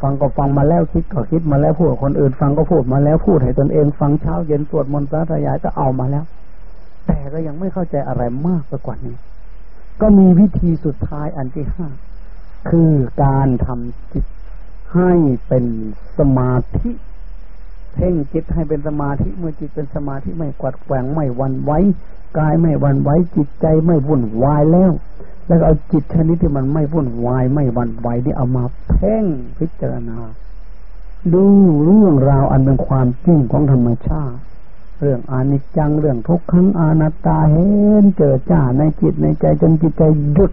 ฟังก็ฟังมาแล้วคิดก็คิดมาแล้วพูดคนอื่น ฟังก็พูดมาแล้วพูดให้ตนเอง ฟังเช้าเย็นสวดมนต์สาธยายก็เอามาแล้ว แต่ก็ยังไม่เข้าใจอะไรมากไปกว่านี้ ก็มีวิธีสุดท้ายอันที่ห้าคือการทำจิตให้เป็นสมาธิเพ่งจิตให้เป็นสมาธิเมื่อจิตเป็นสมาธิไม่กวัดแกว่งไม่วันไว้กายไม่วันไว้จิตใจไม่วุ่นวายแล้ว แล้วเอาจิตชนิดที่มันไม่วุ่นวายไม่วันไหวนี่เอามาเพ่งพิจารณา ดูเรื่องราวอันเป็นความจริงของธรรมชาติ เรื่องอนิจจังเรื่องทุกขังอนัตตาเห็นเจอจ้าในจิตในใจจนจิตใจหยุด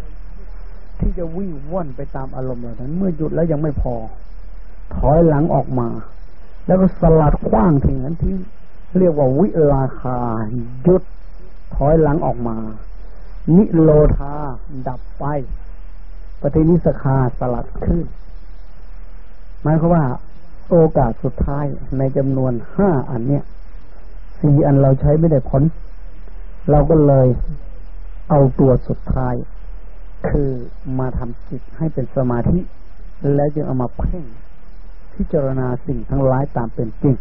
ที่จะวิ่งว่อนไปตามอารมณ์เหล่านั้น เมื่อหยุดแล้วยังไม่พอ ถอยหลังออกมา แล้วก็สลัดคว้างทิ้งนั้นทิ้งเรียกว่าวิลาคาหยุดถอยหลังออกมา นิโรธา ดับไปปฏินิสคาสลัดขึ้นหมายความว่า โอกาสสุดท้ายในจำนวนห้าอันเนี้ยสี่อันเราใช้ไม่ได้ผล เราก็เลยเอาตัวสุดท้าย คือมาทำจิตให้เป็นสมาธิ แล้วจึงเอามาเพ่งพิจารณาสิ่งทั้งหลายตามเป็นจริง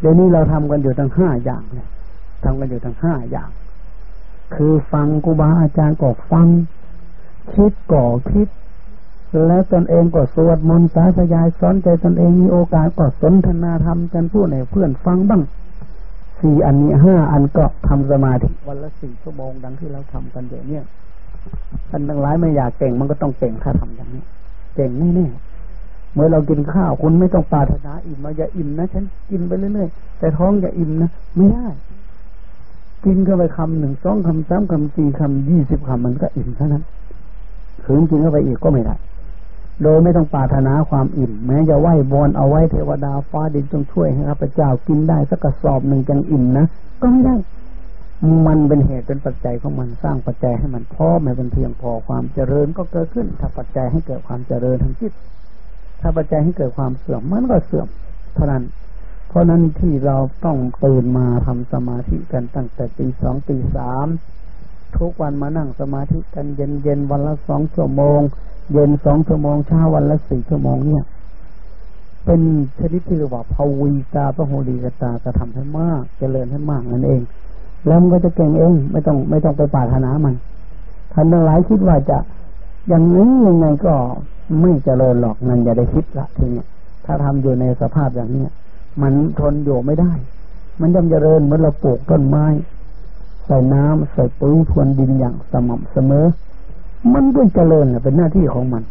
เดี๋ยวนี้เราทำกันอยู่ทั้งห้าอย่างเลยทำกันอยู่ทั้งห้าอย่าง คือฟังครูบาอาจารย์ก็ฟัง คิดก่อคิด แล้วตนเองก็สวดมนต์สาธยายสอนใจตนเองมีโอกาสก็สนทนาธรรมกันพูดให้เพื่อนฟังบ้างสี่อันนี้ห้าอันก็ทำสมาธิวันละสี่ชั่วโมงดังที่เราทำกันเดี๋ยวนี้ท่านทั้งหลายไม่อยากเก่งมันก็ต้องเก่งถ้าทำอย่างนี้เก่งแน่ๆเมื่อเรากินข้าวคุณไม่ต้องปาถนาอิ่มมาอย่าอิ่มนะฉันกินไปเรื่อยๆแต่ท้องอย่าอิ่มนะไม่ได้ กินเข้าไปคำหนึ่งสองคำสามคำสี่คำยี่สิบคำมันก็อิ่มเท่านั้นขืนกินเข้าไปอีกก็ไม่ได้โดยไม่ต้องปรารถนาความอิ่ม แม้จะไหว้บอนเอาไว้เทวดาฟ้าดินจงช่วยให้ข้าพเจ้ากินได้สักกระสอบหนึ่งจังอิ่มนะก็ไม่ได้ มันเป็นเหตุเป็นปัจจัยของมันสร้างปัจจัยให้มันพอไม่เป็นเพียงพอความเจริญก็เกิดขึ้น ถ้าปัจจัยให้เกิดความเจริญทางจิต ถ้าปัจจัยให้เกิดความเสื่อมมันก็เสื่อมเท่านั้น ราะนั้นที่เราต้องตื่นมาทำสมาธิกันตั้งแต่ตีสองตีสามทุกวันมานั่งสมาธิกันเย็นเย็นวันละสองชั่วโมง เย็นสองชั่วโมงเช้าวันละสี่ชั่วโมงเนี่ย เป็นชนิดที่เรียกว่าภาวีตาพระโหรีกตาจะทำให้มากจเจริญให้มากนั่นเอง แล้วมันก็จะเก่งเองไม่ต้องไม่ต้องไปปาถนามันท่านทั้งหลายคิดว่าจะอย่างนี้ยังไงก็ไม่จเจริญหรอกนั่นอย่าได้คิดละทีเนี้ยถ้าทำอยู่ในสภาพอย่างเนี้ย มันทนอยู่ไม่ได้ มันย่อมเจริญเหมือนเราปลูกต้นไม้ ใส่น้ำใส่ปุ๋ยพรวนดินอย่างสม่ำเสมอ มันก็เจริญเป็นหน้าที่ของมัน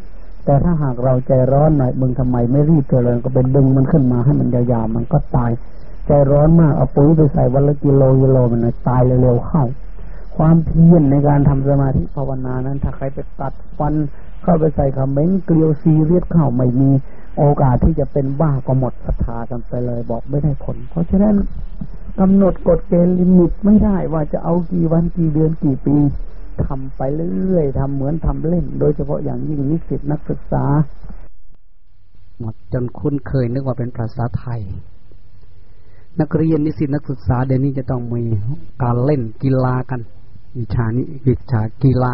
แต่ถ้าหากเราใจร้อนหน่อยมึงทำไมไม่รีบเจริญก็เป็นดึงมันขึ้นมาให้มันยาวๆมันก็ตาย ใจร้อนมากเอาปุ๋ยไปใส่วันละกิโลกิโลมันตายเร็วๆเข้า ความเพียรในการทำสมาธิภาวนานั้น ถ้าใครไปกัดฟันเข้าไปใส่ขมึงเกลียวซีเรียสเข้าไม่มีโอกาสที่จะเป็นบ้าก็หมดศรัทธากันไปเลย บอกไม่ได้ผล เพราะฉะนั้นกำหนดกฎเกณฑ์ limit ไม่ได้ว่าจะเอากี่วันกี่เดือนกี่ปีทำไปเรื่อยๆทำเหมือนทำเล่น โดยเฉพาะอย่างยิ่งนิสิตนักศึกษา หมดจนคุ้นเคยนึกว่าเป็นภาษาไทย นักเรียนนิสิตนักศึกษาเดี๋ยวนี้จะต้องมีการเล่นกีฬากัน วิชานี้วิชากีฬา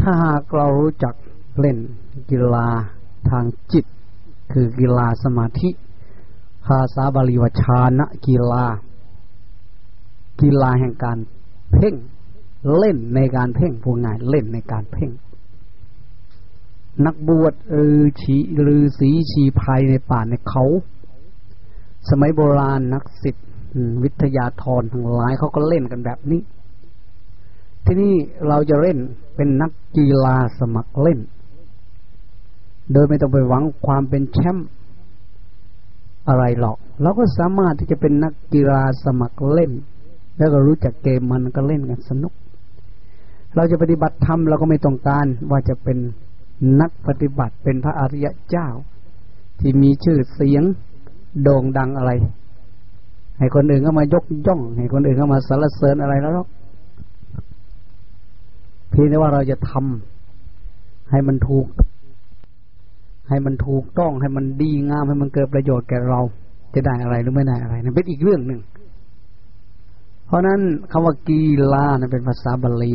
ถ้าหากเรารู้จักเล่นกีฬาทางจิต คือกีฬาสมาธิ ภาษาบาลีวชานะกีฬา กีฬาแห่งการเพ่งเล่นในการเพ่งพูดง่ายเล่นในการเพ่ง นักบวชเออชีหรือสีชีภัยในป่าในเขา สมัยโบราณนักศิษย วิทยาธรทั้งหลายเขาก็เล่นกันแบบนี้ ที่นี่เราจะเล่นเป็นนักกีฬาสมัครเล่น โดยไม่ต้องไปหวังความเป็นแชมป์อะไรหรอก เราก็สามารถที่จะเป็นนักกีฬาสมัครเล่น แล้วก็รู้จักเกมมันก็เล่นกันสนุก เราจะปฏิบัติธรรมเราก็ไม่ต้องการว่าจะเป็นนักปฏิบัติเป็นพระอริยะเจ้า ที่มีชื่อเสียงโด่งดังอะไร ให้คนอื่นก็มายกย่อง ให้คนอื่นก็มาสรรเสริญอะไรแล้วหรอกเพียงแต่ว่าเราจะทำให้มันถูก ให้มันถูกต้องให้มันดีงามให้มันเกิดประโยชน์แก่เรา จะได้อะไรหรือไม่ได้อะไรนั่นเป็นอีกเรื่องหนึ่ง เพราะนั้นคำว่ากีฬานั้นเป็นภาษาบาลี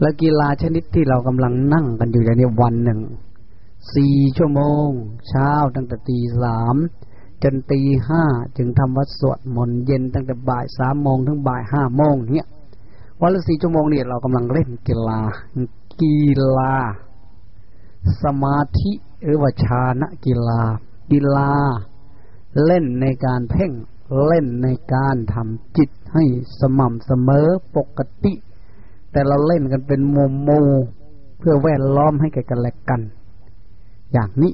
และกีฬาชนิดที่เรากำลังนั่งกันอยู่อย่างนี้วันหนึ่งสี่ชั่วโมง เช้าตั้งแต่ตีสาม จนตีห้าจึงทำวัดสวดมนต์เย็นตั้งแต่บ่ายสามโมงถึงบ่ายห้าโมงเนี่ยวันละสี่ชั่วโมงเนี่ยเรากำลังเล่นกีฬา กีฬา สมาธิหรือว่าชานะกีฬา กีฬา เล่นในการเพ่งเล่นในการทำจิตให้สม่ำเสมอปกติ แต่เราเล่นกันเป็นโมโมเพื่อแวดล้อมให้แก่กันและกัน อย่างนี้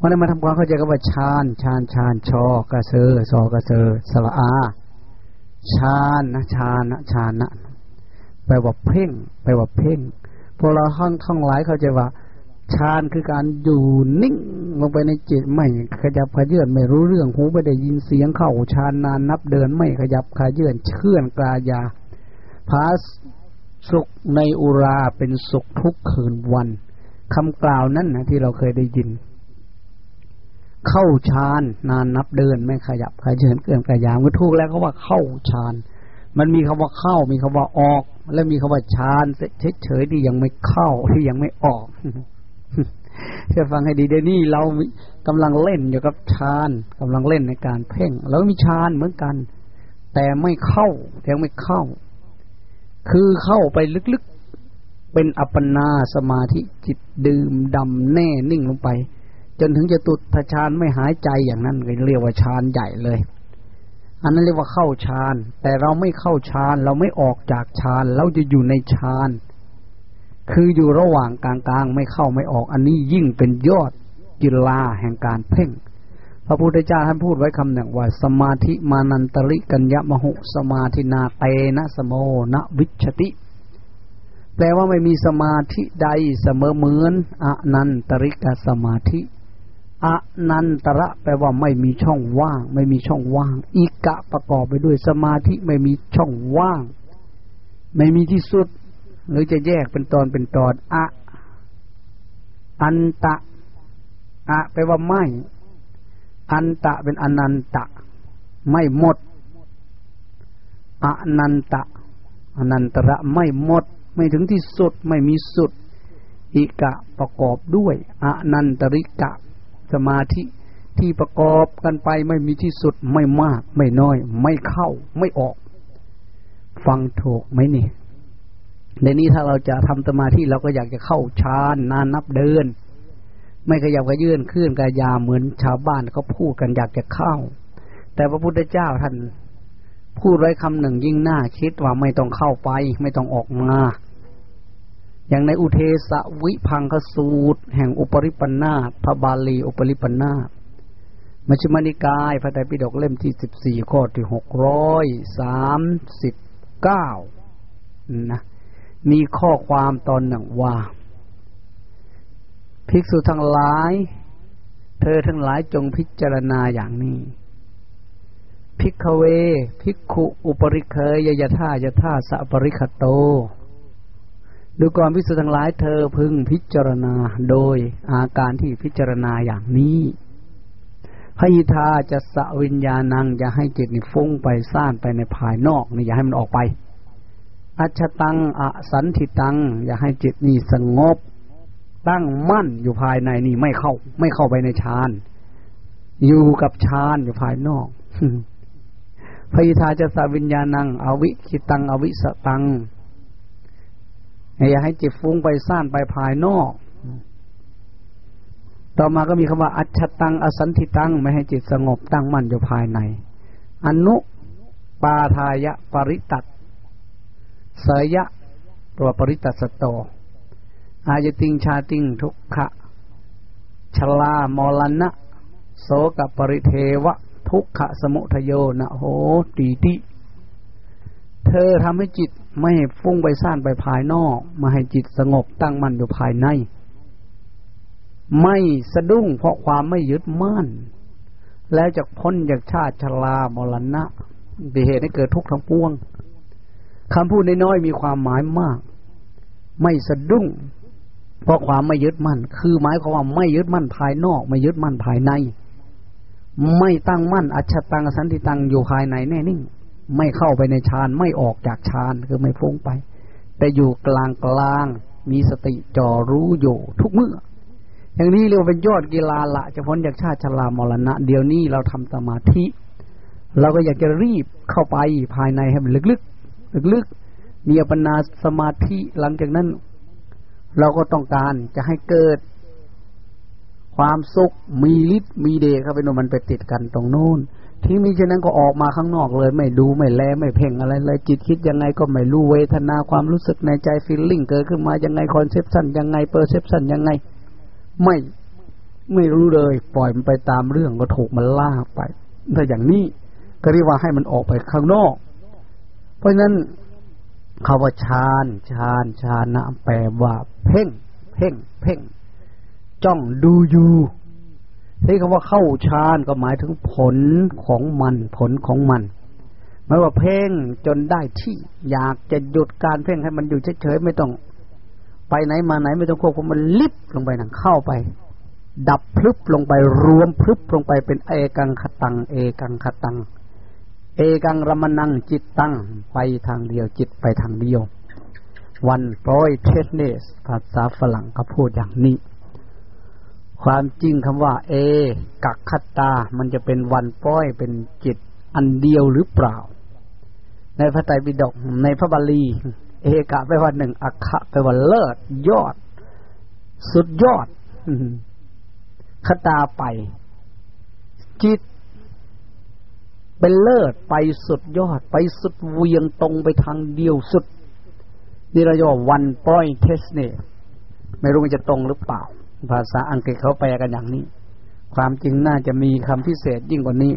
วันนี้มาทำความเข้าใจกับว่าชานชานชานชอกระเซอซอกระเซอสละอาชานนะชานนะชานนะแปลว่าเพ่งแปลว่าเพ่งพวกเราท่องท่องหลายเข้าใจว่าฌานคือการอยู่นิ่งลงไปในจิตไม่ขยับขยื่นไม่รู้เรื่องหูไม่ได้ยินเสียงเข้าฌานนานนับเดินไม่ขยับขยื่นเคลื่อนกลายาพาสุขในอุราเป็นสุขทุกคืนวันคำกล่าวนั้นนะที่เราเคยได้ยิน เข้าฌานนานนับเดินไม่ขยับขยื่นเกินกระยามก็ถูกแล้วเขาว่าเข้าฌาน มันมีคำว่าเข้า มีคำว่าออก และมีคำว่าฌานเฉยๆที่ยังไม่เข้าที่ยังไม่ออกเชื่อฟังให้ดีเดี๋ยวนี้เรากำลังเล่นอยู่กับฌานกำลังเล่นในการเพ่งแล้วมีฌานเหมือนกัน แต่ไม่เข้ายังไม่เข้า คือเข้าไปลึกๆเป็นอัปปนาสมาธิจิตดื่มดำแน่นิ่งลงไป จนถึงจะตุตฌานไม่หายใจอย่างนั้นเรียกว่าฌานใหญ่เลย อันนั้นเรียกว่าเข้าฌาน แต่เราไม่เข้าฌาน เราไม่ออกจากฌาน เราจะอยู่ในฌาน คืออยู่ระหว่างกลางๆ ไม่เข้าไม่ออก อันนี้ยิ่งเป็นยอดกิลาแห่งการเพ่ง พระพุทธเจ้าท่านพูดไว้คำหนึ่งว่า สมาธิมานันตริกัญญมหุสมาธินาเตนะสโมนะวิชติแปลว่าไม่มีสมาธิใดเสมอเหมือนอนันตริกสมาธิ อนันตระแปลว่าไม่มีช่องว่าง ไม่มีช่องว่าง อีกะประกอบไปด้วยสมาธิไม่มีช่องว่าง ไม่มีที่สุด หรือจะแยกเป็นตอนเป็นตอนอะอันตะอะแปลว่าไม่ อันตะเป็นอนันตะ ไม่หมดอนันตะอนันตระไม่หมด ไม่ถึงที่สุดไม่มีสุด อิกะประกอบด้วยอนันตริกะ สมาธิที่ประกอบกันไปไม่มีที่สุดไม่มาก ไม่น้อย ไม่เข้าไม่ออก ฟังถูกไหมนี่ ในนี้ถ้าเราจะทำสมาธิเราก็อยากจะเข้าฌานนานนับเดินไม่ขยับกระยื่นขึ้นกระยาเหมือนชาวบ้านเขาพูดกันอยากจะเข้า แต่พระพุทธเจ้าท่านพูดไว้คำหนึ่งยิ่งน่าคิดว่าไม่ต้องเข้าไป ไม่ต้องออกมา อย่างในอุเทสวิพังคสูตร แห่งอุปริปันาพระบาลีอุปริปันามัชฌิมานิกายพระไตรปิฎกเล่มที่สิบสี่ข้อที่หกร้อยสามสิบเก้านะมีข้อความตอนหนึ่งว่า ภิกษุทั้งหลาย เธอทั้งหลายจงพิจารณาอย่างนี้ภิกขเว ภิกขุ อุปริเคยยท่ายท่าสัปริคโต ดูก่อนพิสุทั้งหลายเธอพึงพิจารณาโดยอาการที่พิจารณาอย่างนี้พยิทาจะสวิญญาณังอย่าให้จิตนี่ฟุ้งไปซ่านไปในภายนอกนี่อย่าให้มันออกไป อัชตังอสันติตัง อย่าให้จิตนี่สงบ ตั้งมั่นอยู่ภายในนี่ไม่เข้า ไม่เข้าไปในฌานอยู่กับฌานอยู่ภายนอกพยิทาจะสาวิญญาณัง อวิคิตังอวิสตัง อย่าให้จิตฟุ้งไปซ่านไปภายนอก ต่อมาก็มีคำว่า อัจฉตัง อสันติตัง ไม่ให้จิตสงบตั้งมั่นอยู่ภายใน อนุปาทายะปริตัตเสยะตัวปริตัสโต อายติงชาติงทุกขะชลามอลนะโสกปริเทวะ ทุกขะสมุทโยนะโหตีติ เธอทำให้จิต ไม่ฟุ้งไปซ่านไปภายนอก มาให้จิตสงบตั้งมั่นอยู่ภายใน ไม่สะดุ้งเพราะความไม่ยึดมั่น แล้วจะพ้นจากชาติชรามรณะเป็นเหตุให้เกิดทุกข์ทั้งปวงคำพูดน้อยๆมีความหมายมาก ไม่สะดุ้ง เพราะความไม่ยึดมั่น คือหมายความว่าไม่ยึดมั่นภายนอก ไม่ยึดมั่นภายใน ไม่ตั้งมั่น อัจฉตังสันติตังอยู่ภายในแน่นิ่ง ไม่เข้าไปในฌานไม่ออกจากฌานคือไม่ฟุ้งไป แต่อยู่กลางกลางมีสติจ่อรู้อยู่ทุกเมื่อ อย่างนี้เรียกว่าเป็นยอดกีฬาละจะพ้นจากชาติชรามรณะ เดี๋ยวนี้เราทำสมาธิ เราก็อยากจะรีบเข้าไปภายในให้มันลึกๆลึกๆมีอัปปนาสมาธิหลังจากนั้น เราก็ต้องการจะให้เกิด ความสุขมีฤทธิ์มีเดชเข้าไปโน่นมันไปติดกันตรงโน้น ที่มีฉะนั้นก็ออกมาข้างนอกเลย ไม่ดูไม่แลไม่เพ่งอะไรเลยจิตคิดยังไงก็ไม่รู้เวทนาความรู้สึกในใจ feeling เกิดขึ้นมายังไง conception ยังไง perception ยังไง ไม่ไม่รู้เลย ปล่อยมันไปตามเรื่องก็ถูกมันล่าไปถ้าอย่างนี้ก็เรียกว่าให้มันออกไปข้างนอก เพราะฉะนั้นคาว่าฌานฌานฌานะแปลว่า เพ่ง เพ่ง เพ่ง จ้องดูอยู่ ที่คำว่าเข้าฌานก็หมายถึงผลของมันผลของมันไม่ว่าเพ่งจนได้ที่ อยากจะหยุดการเพ่งให้มันอยู่เฉยๆไม่ต้อง ไปไหนมาไหนไม่ต้องควบคุมมันลิบลงไปนังเข้าไป ดับพลึบลงไปรวมพลึบลงไปเป็นเอกังคตัง เอกังคตัง เอกังรมนังจิตตั้งไปทางเดียวจิตไปทางเดียววันโปรยเทสเนสภาษาฝรั่งก็พูดอย่างนี้ ความจริงคำว่า เอ กักขัตตา มันจะเป็นวันป้อยเป็นจิตอันเดียวหรือเปล่า ในพระไตรปิฎกในพระบาลี เอกะแปลว่าหนึ่งอัคะแปลว่าเลิศยอด สุดยอดคตาไป จิต เป็นเลิศไปสุดยอด ไปสุดเวียงตรงไปทางเดียวสุดนี่เราเรียกว่าวันป้อยเทสเนไม่รู้มันจะตรงหรือเปล่า ภาษาอังกฤษเขาแปลกันอย่างนี้ ความจริงน่าจะมีคำพิเศษยิ่งกว่านี้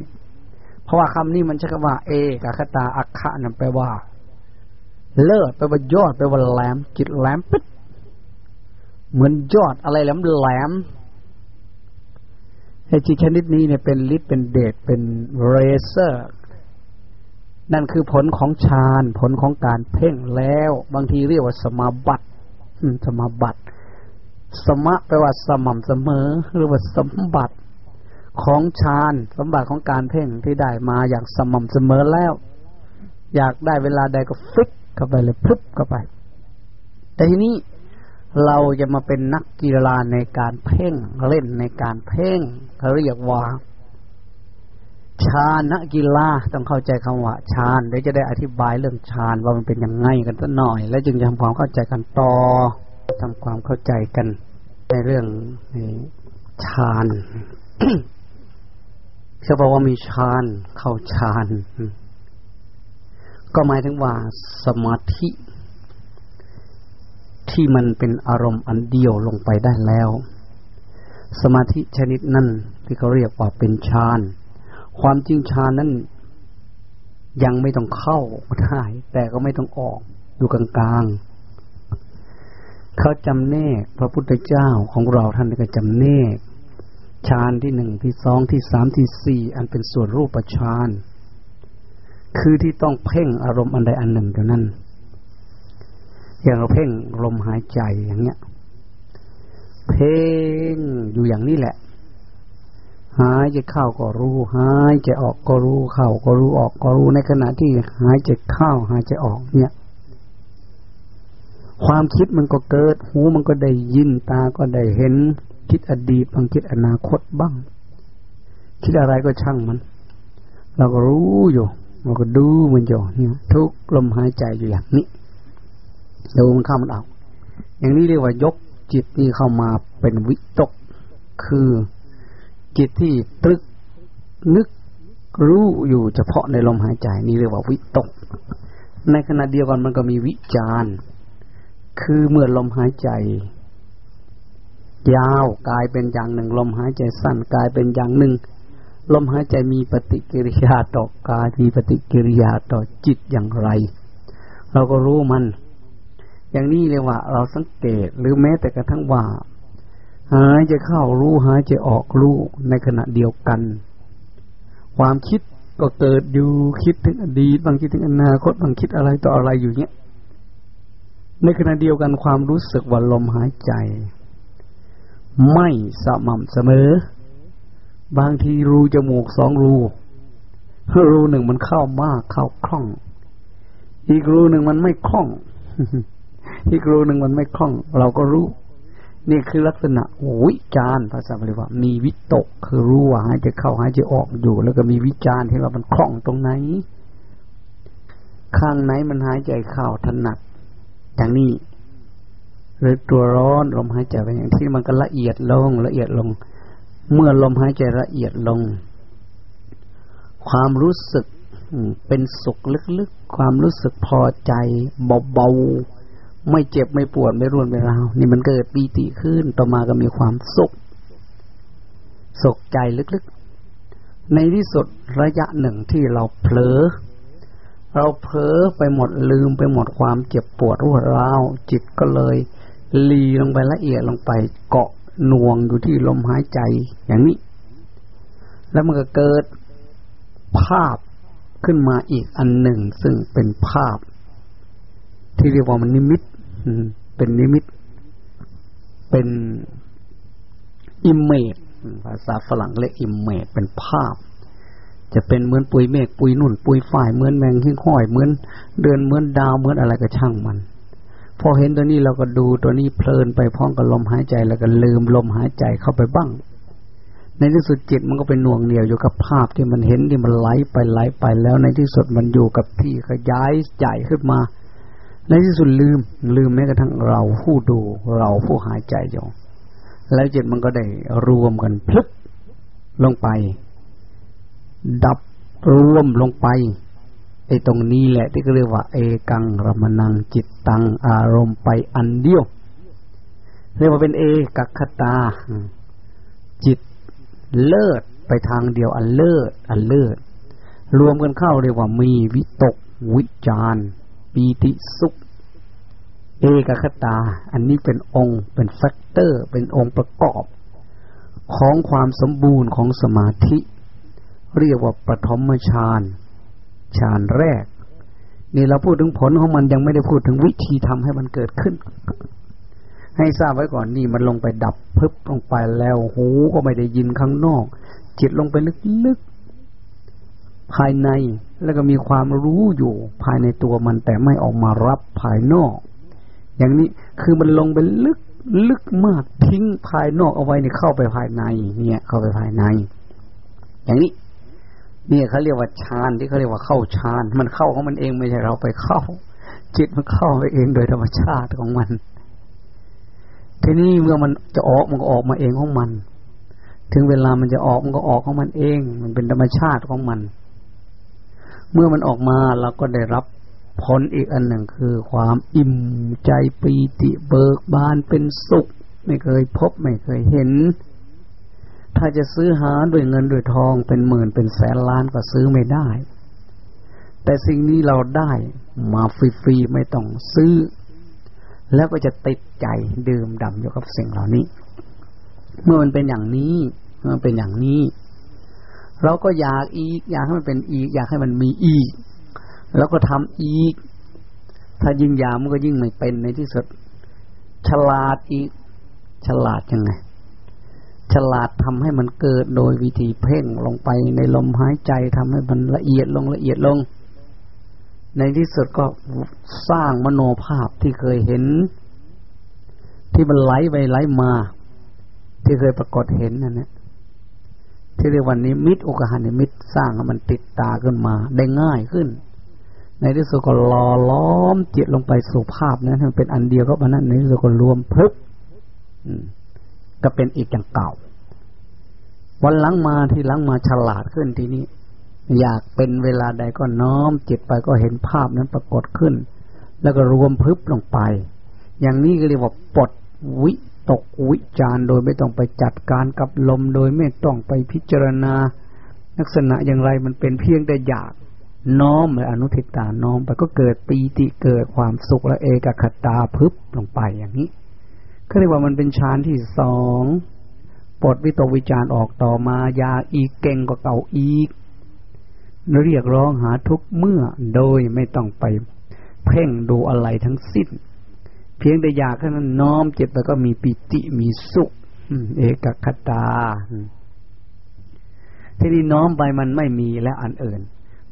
เพราะว่าคำนี้มันใช้คำว่า เอกคตาอัคคะนั่นแปลว่า เลิศแปลว่ายอดแปลว่าแหลมจิตแหลมปึ๊ดเหมือนยอดอะไรแหลมแหลมไอ้จิตชนิดนี้เนี่ยเป็นฤทธิ์เป็นเดชเป็นเรเซอร์นั่นคือผลของฌานผลของการเพ่งแล้ว บางทีเรียกว่าสมาบัติสมาบัติ สมะแปลว่าสม่ำเสมอ หรือว่าสมบัติของฌานสมบัติของการเพ่งที่ได้มาอย่างสม่ำเสมอแล้ว อยากได้เวลาใดก็ฟิกเข้าไปเลยพึบเข้าไป แต่ทีนี้เราจะมาเป็นนักกีฬาในการเพ่งเล่นในการเพ่งเขาเรียกว่าฌานนักกีฬาต้องเข้าใจคำว่าฌานเดี๋ยวจะได้อธิบายเรื่องฌานว่ามันเป็นยังไงกันสักหน่อย แล้วจึงจะทำความเข้าใจกันต่อ ทำความเข้าใจกันในเรื่องฌานเขาบอกว่ามีฌานเข้าฌานก็หมายถึงว่าสมาธิ ที่มันเป็นอารมณ์อันเดียวลงไปได้แล้ว สมาธิชนิดนั้นที่เขาเรียกว่าเป็นฌานความจริงฌานนั้นยังไม่ต้องเข้าได้แต่ก็ไม่ต้องออกอยู่กลางๆ เขาจำแนกพระพุทธเจ้าของเราท่านก็จำแนกฌานที่หนึ่งที่สองที่สามที่สี่อันเป็นส่วนรูปฌานคือที่ต้องเพ่งอารมณ์อันใดอันหนึ่งเท่านั้น อย่างเราเพ่งลมหายใจอย่างเงี้ย เพ่งอยู่อย่างนี้แหละ หายใจเข้าก็รู้ หายใจออกก็รู้เข้าก็รู้ออกก็รู้ในขณะที่หายใจเข้าหายใจออกเนี่ย ความคิดมันก็เกิด หูมันก็ได้ยินตาก็ได้เห็น คิดอดีตบางคิดอนาคตบ้าง คิดอะไรก็ช่างมัน เราก็รู้อยู่ เราก็ดูมันอยู่เนี่ยทุกลมหายใจอยู่อย่างนี้ดูมันเข้ามันออกอย่างนี้เรียกว่ายกจิตนี่เข้ามาเป็นวิตก คือจิตที่ตรึกนึกรู้อยู่เฉพาะในลมหายใจนี่เรียกว่าวิตก ในขณะเดียวกันมันก็มีวิจาร คือเมื่อลมหายใจ ยาวกลายเป็นอย่างหนึ่ง ลมหายใจสั้นกลายเป็นอย่างหนึ่ง ลมหายใจมีปฏิกิริยาต่อกายมีปฏิกิริยาต่อจิตอย่างไร เราก็รู้มัน อย่างนี้เลยว่า เราสังเกตหรือแม้แต่กระทั่งว่า หายใจเข้ารู้หายใจออกรู้ในขณะเดียวกัน ความคิดก็เกิดอยู่คิดถึงอดีตบางคิดถึงอนาคตบางคิดอะไรต่ออะไรอยู่เนี้ย ในขณะเดียวกันความรู้สึกว่าลมหายใจ ไม่สม่ำเสมอ บางทีรูจมูกสองรูรูหนึ่งมันเข้ามากเข้าคล่อง อีกรูหนึ่งมันไม่คล่อง อีกรูหนึ่งมันไม่คล่อง เราก็รู้ นี่คือลักษณะวิจารภาษาบาลีว่า มีวิตก คือรู้ว่าหายใจเข้าหายใจออกอยู่ แล้วก็มีวิจารที่เรามันคล่องตรงไหน ข้างไหนมันหายใจเข้าถนัด อย่างนี้หรือตัวร้อนลมหายใจไปอย่างที่มันก็ละเอียดลงละเอียดลง เมื่อลมหายใจละเอียดลง ความรู้สึกเป็นสุขลึกๆ ความรู้สึกพอใจเบาๆ ไม่เจ็บไม่ปวดไม่รุนไม่ราวนี่มันเกิดปีติขึ้นต่อมาก็มีความสุขสุขใจลึกๆ ในที่สุดระยะหนึ่งที่เราเผลอ เราเผลอไปหมดลืมไปหมดความเจ็บปวดรวดร้าวจิตก็เลย ลีลงไปละเอียดลงไปเกาะหน่วงอยู่ที่ลมหายใจอย่างนี้ แล้วมันก็เกิดภาพขึ้นมาอีกอันหนึ่ง ซึ่งเป็นภาพ ที่เรียกว่ามันนิมิตเป็นนิมิต เป็น image ภาษาฝรั่งเรียก image เป็นภาพ จะเป็นเหมือนปุยเมฆปุยนุ่น ปุยฝ้ายเหมือนแมงหิ่งห้อยเหมือนเดือนเหมือนดาวเหมือนอะไรก็ช่างมัน พอเห็นตัวนี้เราก็ดูตัวนี้เพลินไปพร้อมกับลมหายใจแล้วก็ลืมลมหายใจเข้าไปบ้าง ในที่สุดจิตมันก็เป็นหน่วงเหนียวอยู่กับภาพที่มันเห็นที่มันไหลไปไหลไปแล้วในที่สุดมันอยู่กับที่ขยายใหญ่ขึ้นมา ในที่สุดลืมลืมแม้กระทั่งเราผู้ดูเราผู้หายใจอยู่แล้วจิตมันก็ได้รวมกันพลึกลงไป ดับรวมลงไปไอ้ตรงนี้แหละ ที่เรียกว่า เอกังรมนังจิตตังอารมณ์ไปอันเดียวเรียกว่าเป็นเอกัคคตา จิตเลิศไปทางเดียวอันเลิศอันเลิศรวมกันเข้าเรียกว่ามีวิตก วิจารปีติสุข เอกัคคตา อันนี้เป็นองค์เป็น factor เป็นองค์ประกอบ ของความสมบูรณ์ของสมาธิ เรียกว่าปฐมฌานฌานแรก นี่เราพูดถึงผลของมันยังไม่ได้พูดถึงวิธีทำให้มันเกิดขึ้น ให้ทราบไว้ก่อนนี่มันลงไปดับพึบลงไปแล้วหูก็ไม่ได้ยินข้างนอก จิตลงไปลึกๆภายในแล้วก็มีความรู้อยู่ภายในตัวมันแต่ไม่ออกมารับภายนอก อย่างนี้คือมันลงไปลึกลึกมากทิ้งภายนอกเอาไว้ในเข้าไปภายใน เนี่ย เข้าไปภายใน อย่างนี้ นี่เขาเรียกว่าฌานที่เขาเรียกว่าเข้าฌาน มันเข้าของมันเองไม่ใช่เราไปเข้า จิตมันเข้าไปเองโดยธรรมชาติของมัน ทีนี้เมื่อมันจะออกมันก็ออกมาเองของมัน ถึงเวลามันจะออกมันก็ออกของมันเอง มันเป็นธรรมชาติของมัน เมื่อมันออกมาเราก็ได้รับผลอีกอันหนึ่งคือความอิ่มใจปีติเบิกบานเป็นสุข ไม่เคยพบไม่เคยเห็น ถ้าจะซื้อหาด้วยเงินด้วยทองเป็นหมื่นเป็นแสนล้านก็ซื้อไม่ได้ แต่สิ่งนี้เราได้มาฟรีๆไม่ต้องซื้อ แล้วก็จะติดใจดื่มด่ำอยู่กับสิ่งเหล่านี้ เมื่อมันเป็นอย่างนี้เมื่อมันเป็นอย่างนี้ เราก็อยากอีก อยากให้มันเป็นอีก อยากให้มันมีอีก แล้วก็ทำอีก ถ้ายิ่งยามันก็ยิ่งไม่เป็นในที่สุด ฉลาดอีก ฉลาดยังไง ฉลาดทำให้มันเกิดโดยวิธีเพ่งลงไปในลมหายใจทำให้มันละเอียดลงละเอียดลง ในที่สุดก็สร้างมโนภาพที่เคยเห็น ที่มันไหลไปไหลมา ที่เคยปรากฏเห็นนั่นแหละที่เรียกวันนี้มิตรอุกหานิมิตสร้างให้มันติดตาขึ้นมา ได้ง่ายขึ้น ในที่สุดก็ล่อล้อมจิตลงไปสู่ภาพนั้นมันเป็นอันเดียวก็มันนั้นในที่สุดก็รวมพึบ ก็เป็นอีกอย่างเก่า วันหลังมาที่หลังมาฉลาดขึ้นทีนี้ อยากเป็นเวลาใดก็น้อมจิตไปก็เห็นภาพนั้นปรากฏขึ้น แล้วก็รวมพึบลงไป อย่างนี้ก็เรียกว่าปลดวิตกวิจารโดยไม่ต้องไปจัดการกับลมโดยไม่ต้องไปพิจารณา ลักษณะอย่างไรมันเป็นเพียงแต่อยากน้อมเลยอนุทิตาน้อมไปก็เกิดปีติเกิดความสุขและเอกคตาพึบลงไปอย่างนี้ ก็เรียกว่ามันเป็นฌานที่สองปลดวิตกวิจารออกต่อมายาอีกเก่งกว่าเก่าอีก เรียกร้องหาทุกเมื่อโดยไม่ต้องไปเพ่งดูอะไรทั้งสิ้น เพียงแต่อยากแค่นั้นน้อมเจิตไปก็มีปิติมีสุขเอกคตาที่นี่น้อมไปมันไม่มีและอันอื่น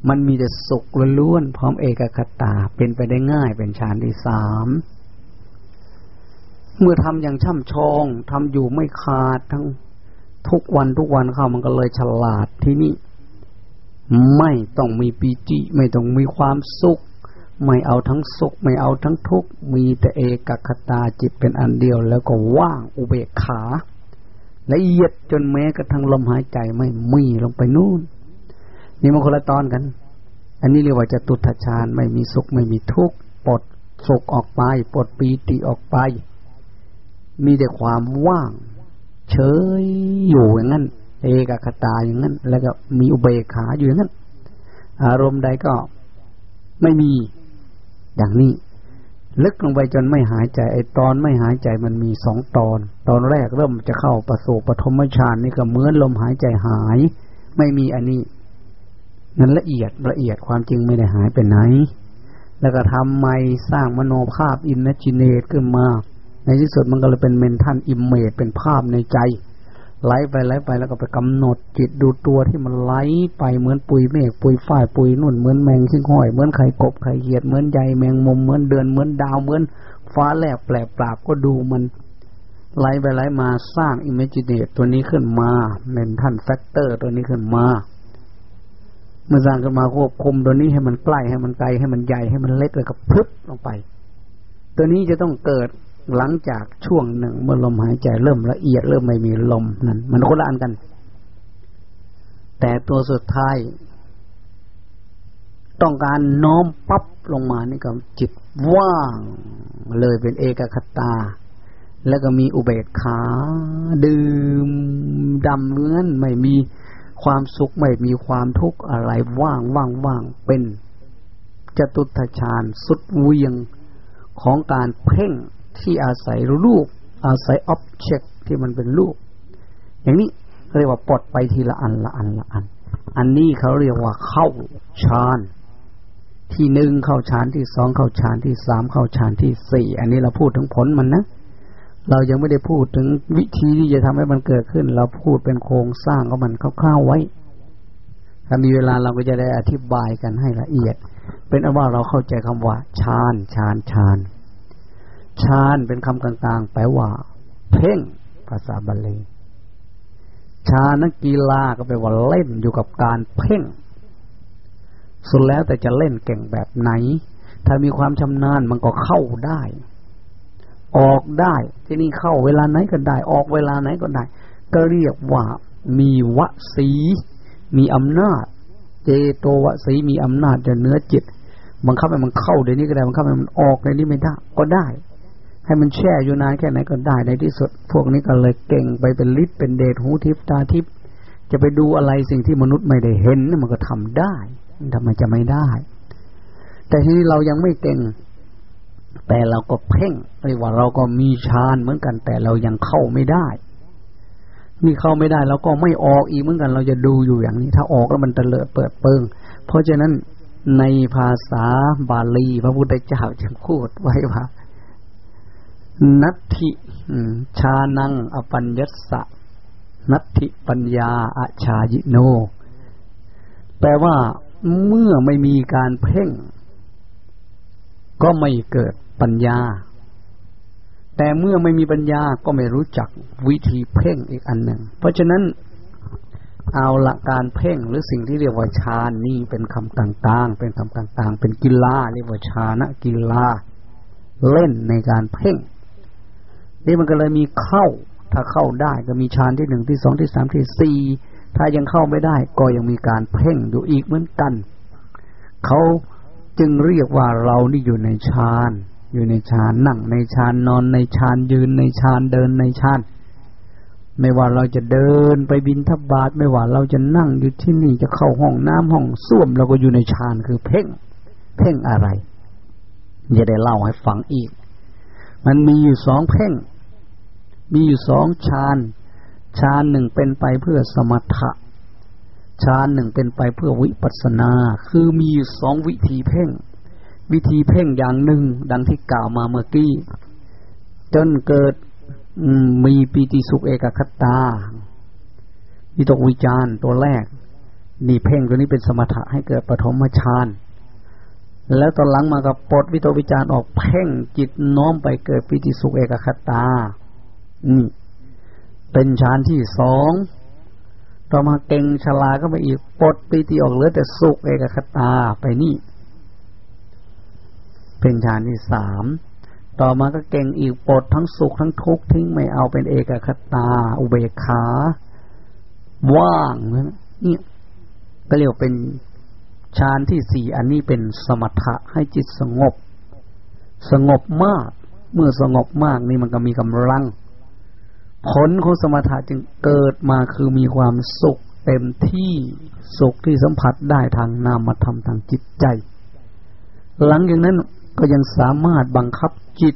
มันมีแต่สุขล้วนพร้อมเอกคตาเป็นไปได้ง่ายเป็นฌานที่สาม เมื่อทำอย่างช่ำชองทำอยู่ไม่ขาดทั้งทุกวันทุกวันเข้ามันก็เลยฉลาดที่นี่ไม่ต้องมีปีจิไม่ต้องมีความสุข ไม่เอาทั้งสุข ไม่เอาทั้งทุกข์มีแต่เอกคตาจิตเป็นอันเดียวแล้วก็ว่างอุเบกขาละเอียดจนแม้กระทั่งลมหายใจไม่มีลงไปนู่น นี่มันคนละตอนกัน อันนี้เรียกว่าจะตุทชานไม่มีสุขไม่มีทุกข์ปลดสุขออกไปปลดปีติออกไป มีแต่ความว่าง เฉยอยู่อย่างนั้น เอกคตาอย่างนั้น แล้วก็มีอุเบกขาอยู่อย่างนั้น อารมณ์ใดก็ไม่มีอย่างนี้ ลึกลงไปจนไม่หายใจไอตอนไม่หายใจมันมีสองตอน ตอนแรกเริ่มจะเข้าประสูปฐมฌานนี่ก็เหมือนลมหายใจหาย ไม่มีอันนี้นั้นละเอียดละเอียดความจริงไม่ได้หายไปไหน แล้วก็ทำไม่สร้างมโนภาพ imaginate ขึ้นมา ในที่สุดมันก็เลยเป็น mental image เป็นภาพในใจไหลไปไหลไปแล้วก็ไปกำหนดจิตดูตัวที่มันไหลไปเหมือนปุยเมฆปุยฝ้ายปุยนุ่นเหมือนแมงหิ่งห้อย เหมือนไข่กบไข่เหียดเหมือนใยแมงมุมเหมือนเดือนเหมือนดาวเหมือนฟ้าแลบแปลบปลาบก็ดูมันไหลไปไหลมาสร้าง imaginate ตัวนี้ขึ้นมาmental factor ตัวนี้ขึ้นมาเมื่อสร้างขึ้นมาควบคุมตัวนี้ให้มันใกล้ให้มันไกลให้มันใหญ่ให้มันเล็กแล้วก็พึ่บลงไป ตัวนี้จะต้องเกิด หลังจากช่วงหนึ่งเมื่อลมหายใจเริ่มละเอียดเริ่มไม่มีลมนั่นมันคนละอันกัน แต่ตัวสุดท้าย ต้องการน้อมปั๊บลงมานี่ก็จิตว่าง เลยเป็นเอกัคคตา แล้วก็มีอุเบกขา ดื่มดำเลื้อนไม่มีความสุขไม่มีความทุกข์อะไรว่างว่างว่างเป็นจตุตฌานสุดเวียงของการเพ่ง ที่อาศัยรูป อาศัยอ็อบเจกต์ที่มันเป็นรูป อย่างนี้เรียกว่าปลดไปทีละอันละอันละอัน อันนี้เขาเรียกว่าเข้าฌานที่หนึ่งเข้าฌานที่สองเข้าฌานที่สามเข้าฌานที่สี่อันนี้เราพูดถึงผลมันนะเรายังไม่ได้พูดถึงวิธีที่จะทำให้มันเกิดขึ้น เราพูดเป็นโครงสร้างของมันคร่าวๆไว้ ถ้ามีเวลาเราก็จะได้อธิบายกันให้ละเอียด เป็นอว่าเราเข้าใจคำว่าฌานฌานฌาน ฌานเป็นคำกลางๆแปลว่า เพ่งภาษาบาลีฌานนักกีฬาก็แปลว่าเล่นอยู่กับการเพ่ง สุดแล้วแต่จะเล่นเก่งแบบไหน ถ้ามีความชำนาญมันก็เข้าได้ ออกได้ที่นี่เข้าเวลาไหนก็ได้ ออกเวลาไหนก็ได้ ก็เรียกว่ามีวสีมีอำนาจ เจโตวสีมีอำนาจจะเนื้อจิตบังคับให้มันเข้าเดี๋ยวนี้ก็ได้บังคับให้มันออกเดี๋ยวนี้ไม่ได้ ก็ได้ ให้มันแช่อยู่นานแค่ไหนก็ได้ในที่สุด พวกนี้ก็เลยเก่งไปเป็นฤทธิ์เป็นเดชหูทิพตาทิพจะไปดูอะไรสิ่งที่มนุษย์ไม่ได้เห็นมันก็ทำได้ทำไมจะไม่ได้ แต่ทีนี้เรายังไม่เก่ง แต่เราก็เพ่งเรียกว่าเราก็มีฌานเหมือนกัน แต่เรายังเข้าไม่ได้มีเข้าไม่ได้เราก็ไม่ออกอีกเหมือนกัน เราจะดูอยู่อย่างนี้ ถ้าออกแล้วมันจะเลอะเปิดเปิง เพราะฉะนั้นในภาษาบาลีพระพุทธเจ้าจึงพูดไว้ว่า นัตถิชานังอปัญญสะนัตถิปัญญาอาชายิโน แปลว่าเมื่อไม่มีการเพ่ง ก็ไม่เกิดปัญญา แต่เมื่อไม่มีปัญญาก็ไม่รู้จักวิธีเพ่งอีกอันหนึ่ง เพราะฉะนั้น เอาละการเพ่งหรือสิ่งที่เรียกว่าฌานนี่เป็นคำต่างๆ เป็นคำต่างๆ เป็นกีฬาเรียกว่าฌานกีฬาเล่นในการเพ่ง นี่มันก็เลยมีเข้า ถ้าเข้าได้ก็มีฌานที่หนึ่งที่สองที่สามที่สี่ถ้ายังเข้าไม่ได้ก็ยังมีการเพ่งอยู่อีกเหมือนกัน เขาจึงเรียกว่าเรานี่อยู่ในฌานอยู่ในฌานนั่งในฌานนอนในฌานยืนในฌานเดินในฌานไม่ว่าเราจะเดินไปบินทบาทไม่ว่าเราจะนั่งอยู่ที่นี่จะเข้าห้องน้ำห้องส้วมเราก็อยู่ในฌานคือเพ่ง เพ่งอะไรจะได้เล่าให้ฟังอีก มันมีอยู่สองเพ่ง มีอยู่สองฌานฌานหนึ่งเป็นไปเพื่อสมถะฌานหนึ่งเป็นไปเพื่อวิปัสนา คือมีอยู่สองวิธีเพ่ง วิธีเพ่งอย่างหนึ่ง ดังที่กล่าวมาเมื่อกี้ จนเกิดมีปีติสุขเอกคตาวิตกวิจารตัวแรก นี่เพ่งตัวนี้เป็นสมถะให้เกิดปฐมฌานแล้วตอนหลังมากับปลดวิตกวิจารออกเพ่งจิตน้อมไปเกิดปีติสุขเอกคตา นี่เป็นฌานที่สองต่อมาเก่งชลาก็ไปอีกปลดปีติออกเหลือแต่สุขเอกคตาไปนี่ เป็นฌานที่สามต่อมาก็เก่งอีกปลดทั้งสุขทั้งทุกข์ทิ้งไม่เอาเป็นเอกคตา อุเบกขา ว่างนี่ก็เรียกเป็นฌานที่สี่อันนี้เป็นสมถะให้จิตสงบ สงบมาก เมื่อสงบมากนี่มันก็มีกำลัง ผลของสมถะจึงเกิดมาคือมีความสุขเต็มที่สุขที่สัมผัสได้ทางนามธรรมทางจิตใจ หลังจากนั้นก็ยังสามารถบังคับจิต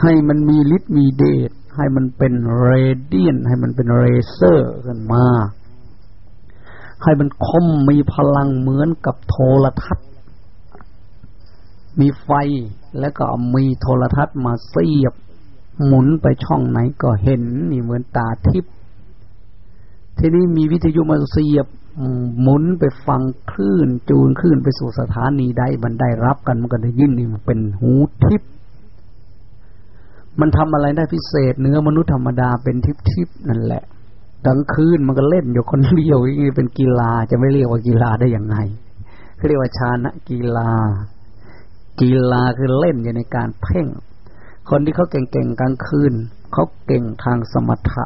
ให้มันมีฤทธิ์มีเดชให้มันเป็นเรเดียน ให้มันเป็นเรเซอร์ขึ้นมา ให้มันคมมีพลังเหมือนกับโทรทัศน์ มีไฟแล้วก็มีโทรทัศน์มาเสียบ หมุนไปช่องไหนก็เห็นนี่เหมือนตาทิพย์ทีนี้มีวิทยุมาเสียบหมุนไปฟังคลื่นจูนคลื่นไปสู่สถานีใดมันได้รับกันมันก็ได้ยินนี่มันเป็นหูทิพย์มันทำอะไรได้พิเศษเนื้อมนุษย์ธรรมดาเป็นทิพย์ทิพนั่นแหละกลางคืนมันก็เล่นอยู่คนเดียวนี่เป็นกีฬาจะไม่เรียกว่ากีฬาได้อย่างไงเขาเรียกว่าชานะกีฬา กีฬาคือเล่นอยู่ในการเพ่ง คนที่เขาเก่งๆกลางคืนเขาเก่งทางสมถะ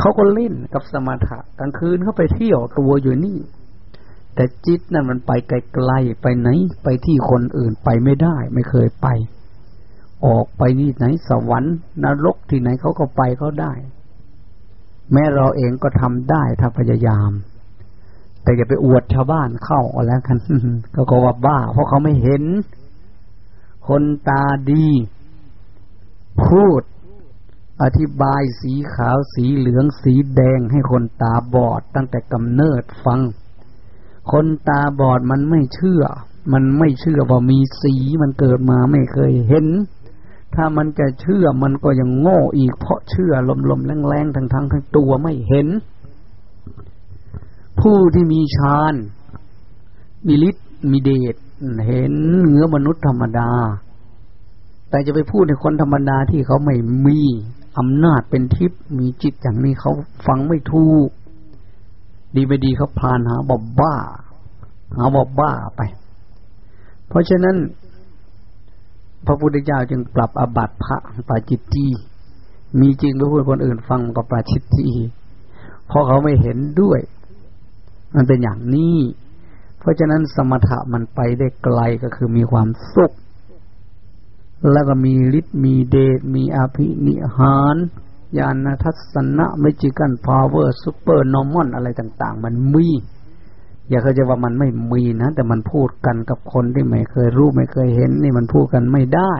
เขาก็เล่นกับสมถะกลางคืนเขาไปเที่ยวตัวอยู่นี่ แต่จิตนั่นมันไปไกลๆไปไหน ไปที่คนอื่นไปไม่ได้ ไม่เคยไป ออกไปนี่ไหนสวรรค์นรกที่ไหนเขาก็ไปเขาได้ แม้เราเองก็ทำได้ถ้าพยายาม แต่อย่าไปอวดชาวบ้านเข้าก็แล้วกันเขาก็ว่าบ้า เพราะเขาไม่เห็น คนตาดี พูด อธิบายสีขาวสีเหลืองสีแดงให้คนตาบอดตั้งแต่กำเนิดฟัง คนตาบอดมันไม่เชื่อ มันไม่เชื่อว่ามีสีมันเกิดมาไม่เคยเห็น ถ้ามันจะเชื่อมันก็ยังโง่อีกเพราะเชื่อลมๆแรงๆทั้งทางทั้งตัวไม่เห็น ผู้ที่มีฌานมีฤทธิ์มีเดชเห็นเนื้อมนุษย์ธรรมดา แต่จะไปพูดในคนธรรมดาที่เขาไม่มีอำนาจเป็นทิพย์มีจิตอย่างนี้เขาฟังไม่ถูก ดีไม่ดีเขาพานหาบอบบ้า หาบอบบ้าไป เพราะฉะนั้น พระพุทธเจ้าจึงปรับอบัตพระปาจิตจีมีจริงไปพูดคนอื่นฟังก็ปราชิตจีเพราะเขาไม่เห็นด้วย มันเป็นอย่างนี้ เพราะฉะนั้นสมถะมันไปได้ไกลก็คือมีความสุข แล้วก็มีฤทธิ์มีเดชมีอภินิหารญาณทัศนะ magical power supernormal อะไรต่าง ๆ มันมี อย่าเข้าใจว่ามันไม่มีนะ แต่มันพูดกันกับคนที่ไม่เคยรู้ไม่เคยเห็น นี่มันพูดกันไม่ได้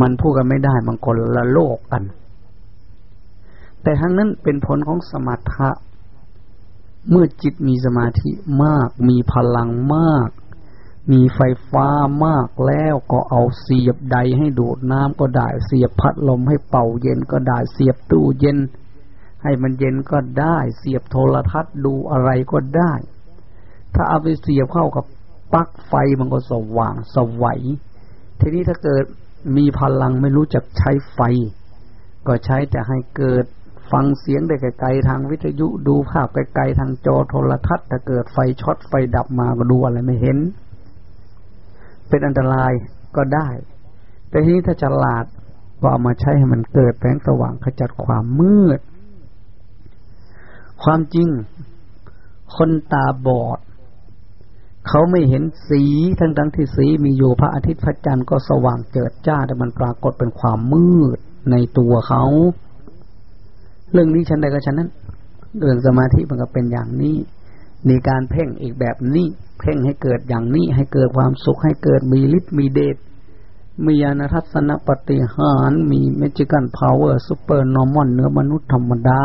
มันพูดกันไม่ได้มันคนละโลกกัน แต่ทั้งนั้นเป็นผลของสมถะเมื่อจิตมีสมาธิมาก มีพลังมาก มีไฟฟ้ามากแล้วก็เอาเสียบใดให้ดูดน้ำก็ได้ เสียบพัดลมให้เป่าเย็นก็ได้ เสียบตู้เย็น ให้มันเย็นก็ได้ เสียบโทรทัศน์ดูอะไรก็ได้ ถ้าเอาไปเสียบเข้ากับปลั๊กไฟมันก็สว่างสวัยทีนี้ถ้าเกิดมีพลังไม่รู้จักใช้ไฟ ก็ใช้แต่ให้เกิดฟังเสียงได้ไกลๆทางวิทยุดูภาพไกลๆทางจอโทรทัศน์ถ้าเกิดไฟช็อตไฟดับมาก็ดูอะไรไม่เห็น เป็นอันตรายก็ได้ แต่ทีนี้ถ้าฉลาดก็เอามาใช้ให้มันเกิดแสงสว่างขจัดความมืด ความจริง คนตาบอด เขาไม่เห็นสีทั้งทั้งที่สีมีอยู่พระอาทิตย์พระจันทร์ก็สว่างเจิดจ้า แต่มันปรากฏเป็นความมืดในตัวเขา เรื่องนี้ฉันใดก็ฉันนั้น เรื่องสมาธิมันก็เป็นอย่างนี้ มีการเพ่งอีกแบบนี้ เพ่งให้เกิดอย่างนี้ให้เกิดความสุขให้เกิดมีฤทธิ์มีเดชมีญาณทัศนปาฏิหาริย์มี magical power supernormal เหนือมนุษย์ธรรมดา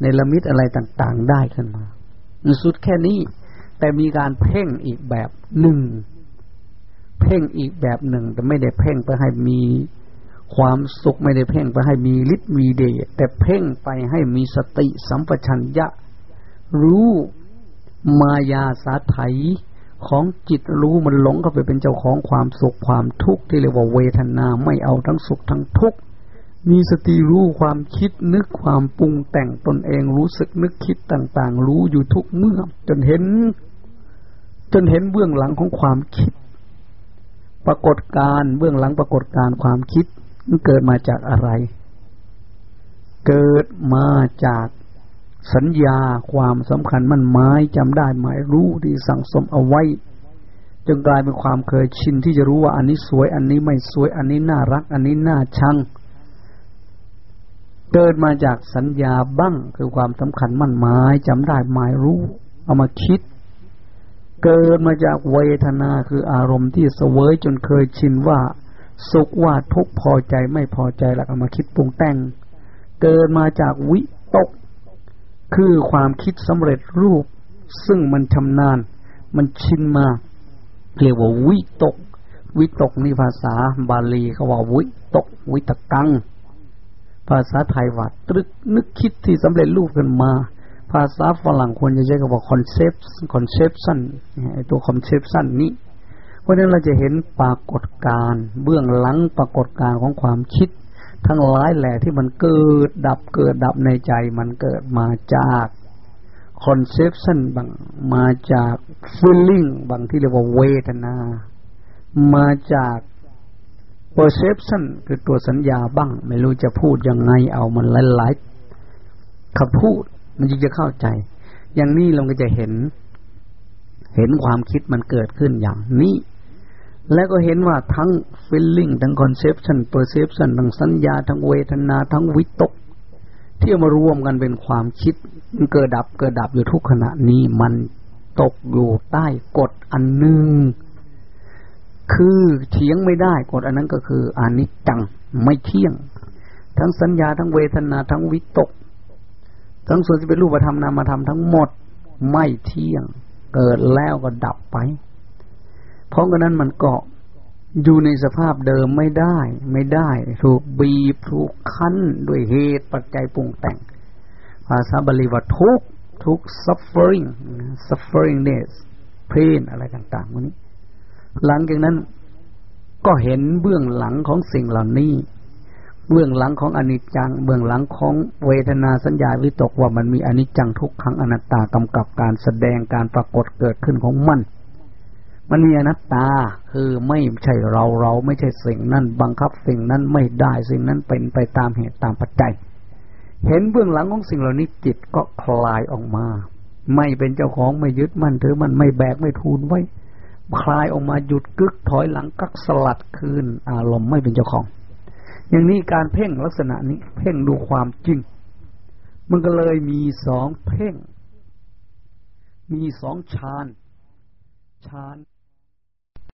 เนรมิตอะไรต่างๆได้ขึ้นมาสุดแค่นี้ แต่มีการเพ่งอีกแบบหนึ่ง เพ่งอีกแบบหนึ่ง แต่ไม่ได้เพ่งไปให้มีความสุขไม่ได้เพ่งไปให้มีฤทธิ์มีเดชแต่เพ่งไปให้มีสติสัมปชัญญะ รู้มายาสาไถของจิตรู้มันหลงเข้าไปเป็นเจ้าของความสุขความทุกข์ที่เรียกว่าเวทนาไม่เอาทั้งสุขทั้งทุกข์มีสติรู้ความคิดนึกความปรุงแต่งตนเองรู้สึกนึกคิดต่างๆ รู้อยู่ทุกเมื่อ จนเห็น จนเห็นเบื้องหลังของความคิด ปรากฏการเบื้องหลังปรากฏการความคิดมันเกิดมาจากอะไร เกิดมาจาก สัญญาความสำคัญมันหมายจำได้หมายรู้ที่สั่งสมเอาไว้ จนกลายเป็นความเคยชินที่จะรู้ว่าอันนี้สวยอันนี้ไม่สวยอันนี้น่ารัก อันนี้น่าชังเกิดมาจากสัญญาบ้างคือความสำคัญมั่นหมายจำได้หมายรู้ เอามาคิด เกิดมาจากเวทนาคืออารมณ์ที่เสวยจนเคยชินว่า สุขว่าทุกข์พอใจไม่พอใจแล้วเอามาคิดปรุงแต่ง เกิดมาจากวิตก คือความคิดสำเร็จรูป ซึ่งมันชำนาญ มันชินมาเรียกว่าวิตก วิตกนี่ภาษาบาลีเขาว่าวิตก วิตกัง ภาษาไทยว่าตรึกนึกคิดที่สำเร็จรูปกันมา ภาษาฝรั่งควรจะใช้คำว่า concept conceptionตัว conception นี้เพราะนั้นเราจะเห็นปรากฏการณ์เบื้องหลังปรากฏการณ์ของความคิด ทั้งหลายแหล่ที่มันเกิดดับเกิดดับในใจมันเกิดมาจาก conception บ้างมาจาก feeling บ้างที่เรียกว่าเวทนา มาจาก perception คือตัวสัญญาบ้าง ไม่รู้จะพูดยังไงเอามันหลายๆคำพูด มันจึงจะเข้าใจ อย่างนี้เราก็จะเห็น เห็นความคิดมันเกิดขึ้นอย่างนี้ แล้วก็เห็นว่าทั้ง feeling ทั้ง conception perception ทั้งสัญญา ทั้งเวทนา ทั้งวิตก ที่มารวมกันเป็นความคิดเกิดดับเกิดดับอยู่ทุกขณะนี้มันตกอยู่ใต้กฎอันหนึ่งคือเถียงไม่ได้กฎอันนั้นก็คืออนิจจังไม่เที่ยง ทั้งสัญญาทั้งเวทนาทั้งวิตก ทั้งส่วนที่เป็นรูปธรรมนามธรรมทั้งหมดไม่เที่ยง เกิดแล้วก็ดับไป เพราะฉะนั้นมันเกาะอยู่ในสภาพเดิมไม่ได้ ไม่ได้ ถูกบีบถูกคั้นด้วยเหตุปัจจัยปรุงแต่ง ภาษาบาลีว่าทุกทุก suffering sufferingness pain อะไรต่างๆวันนี้ หลังจากนั้นก็เห็นเบื้องหลังของสิ่งเหล่านี้ เบื้องหลังของอนิจจัง เบื้องหลังของเวทนาสัญญาวิตกว่ามันมีอนิจจังทุกขังอนัตตากำกับการแสดงการปรากฏเกิดขึ้นของมัน มันมีอนัตตาคือไม่ใช่เราเราไม่ใช่สิ่งนั้นบังคับสิ่งนั้นไม่ได้สิ่งนั้นเป็นไปตามเหตุตามปัจจัย เห็นเบื้องหลังของสิ่งเหล่านี้จิตก็คลายออกมา ไม่เป็นเจ้าของไม่ยึดมั่นถือมันไม่แบกไม่ทูนไว้ คลายออกมาหยุดกึกถอยหลังกักสลัดคืนอารมณ์ไม่เป็นเจ้าของ อย่างนี้การเพ่งลักษณะนี้เพ่งดูความจริง มันก็เลยมีสองเพ่ง มีสองฌานฌาน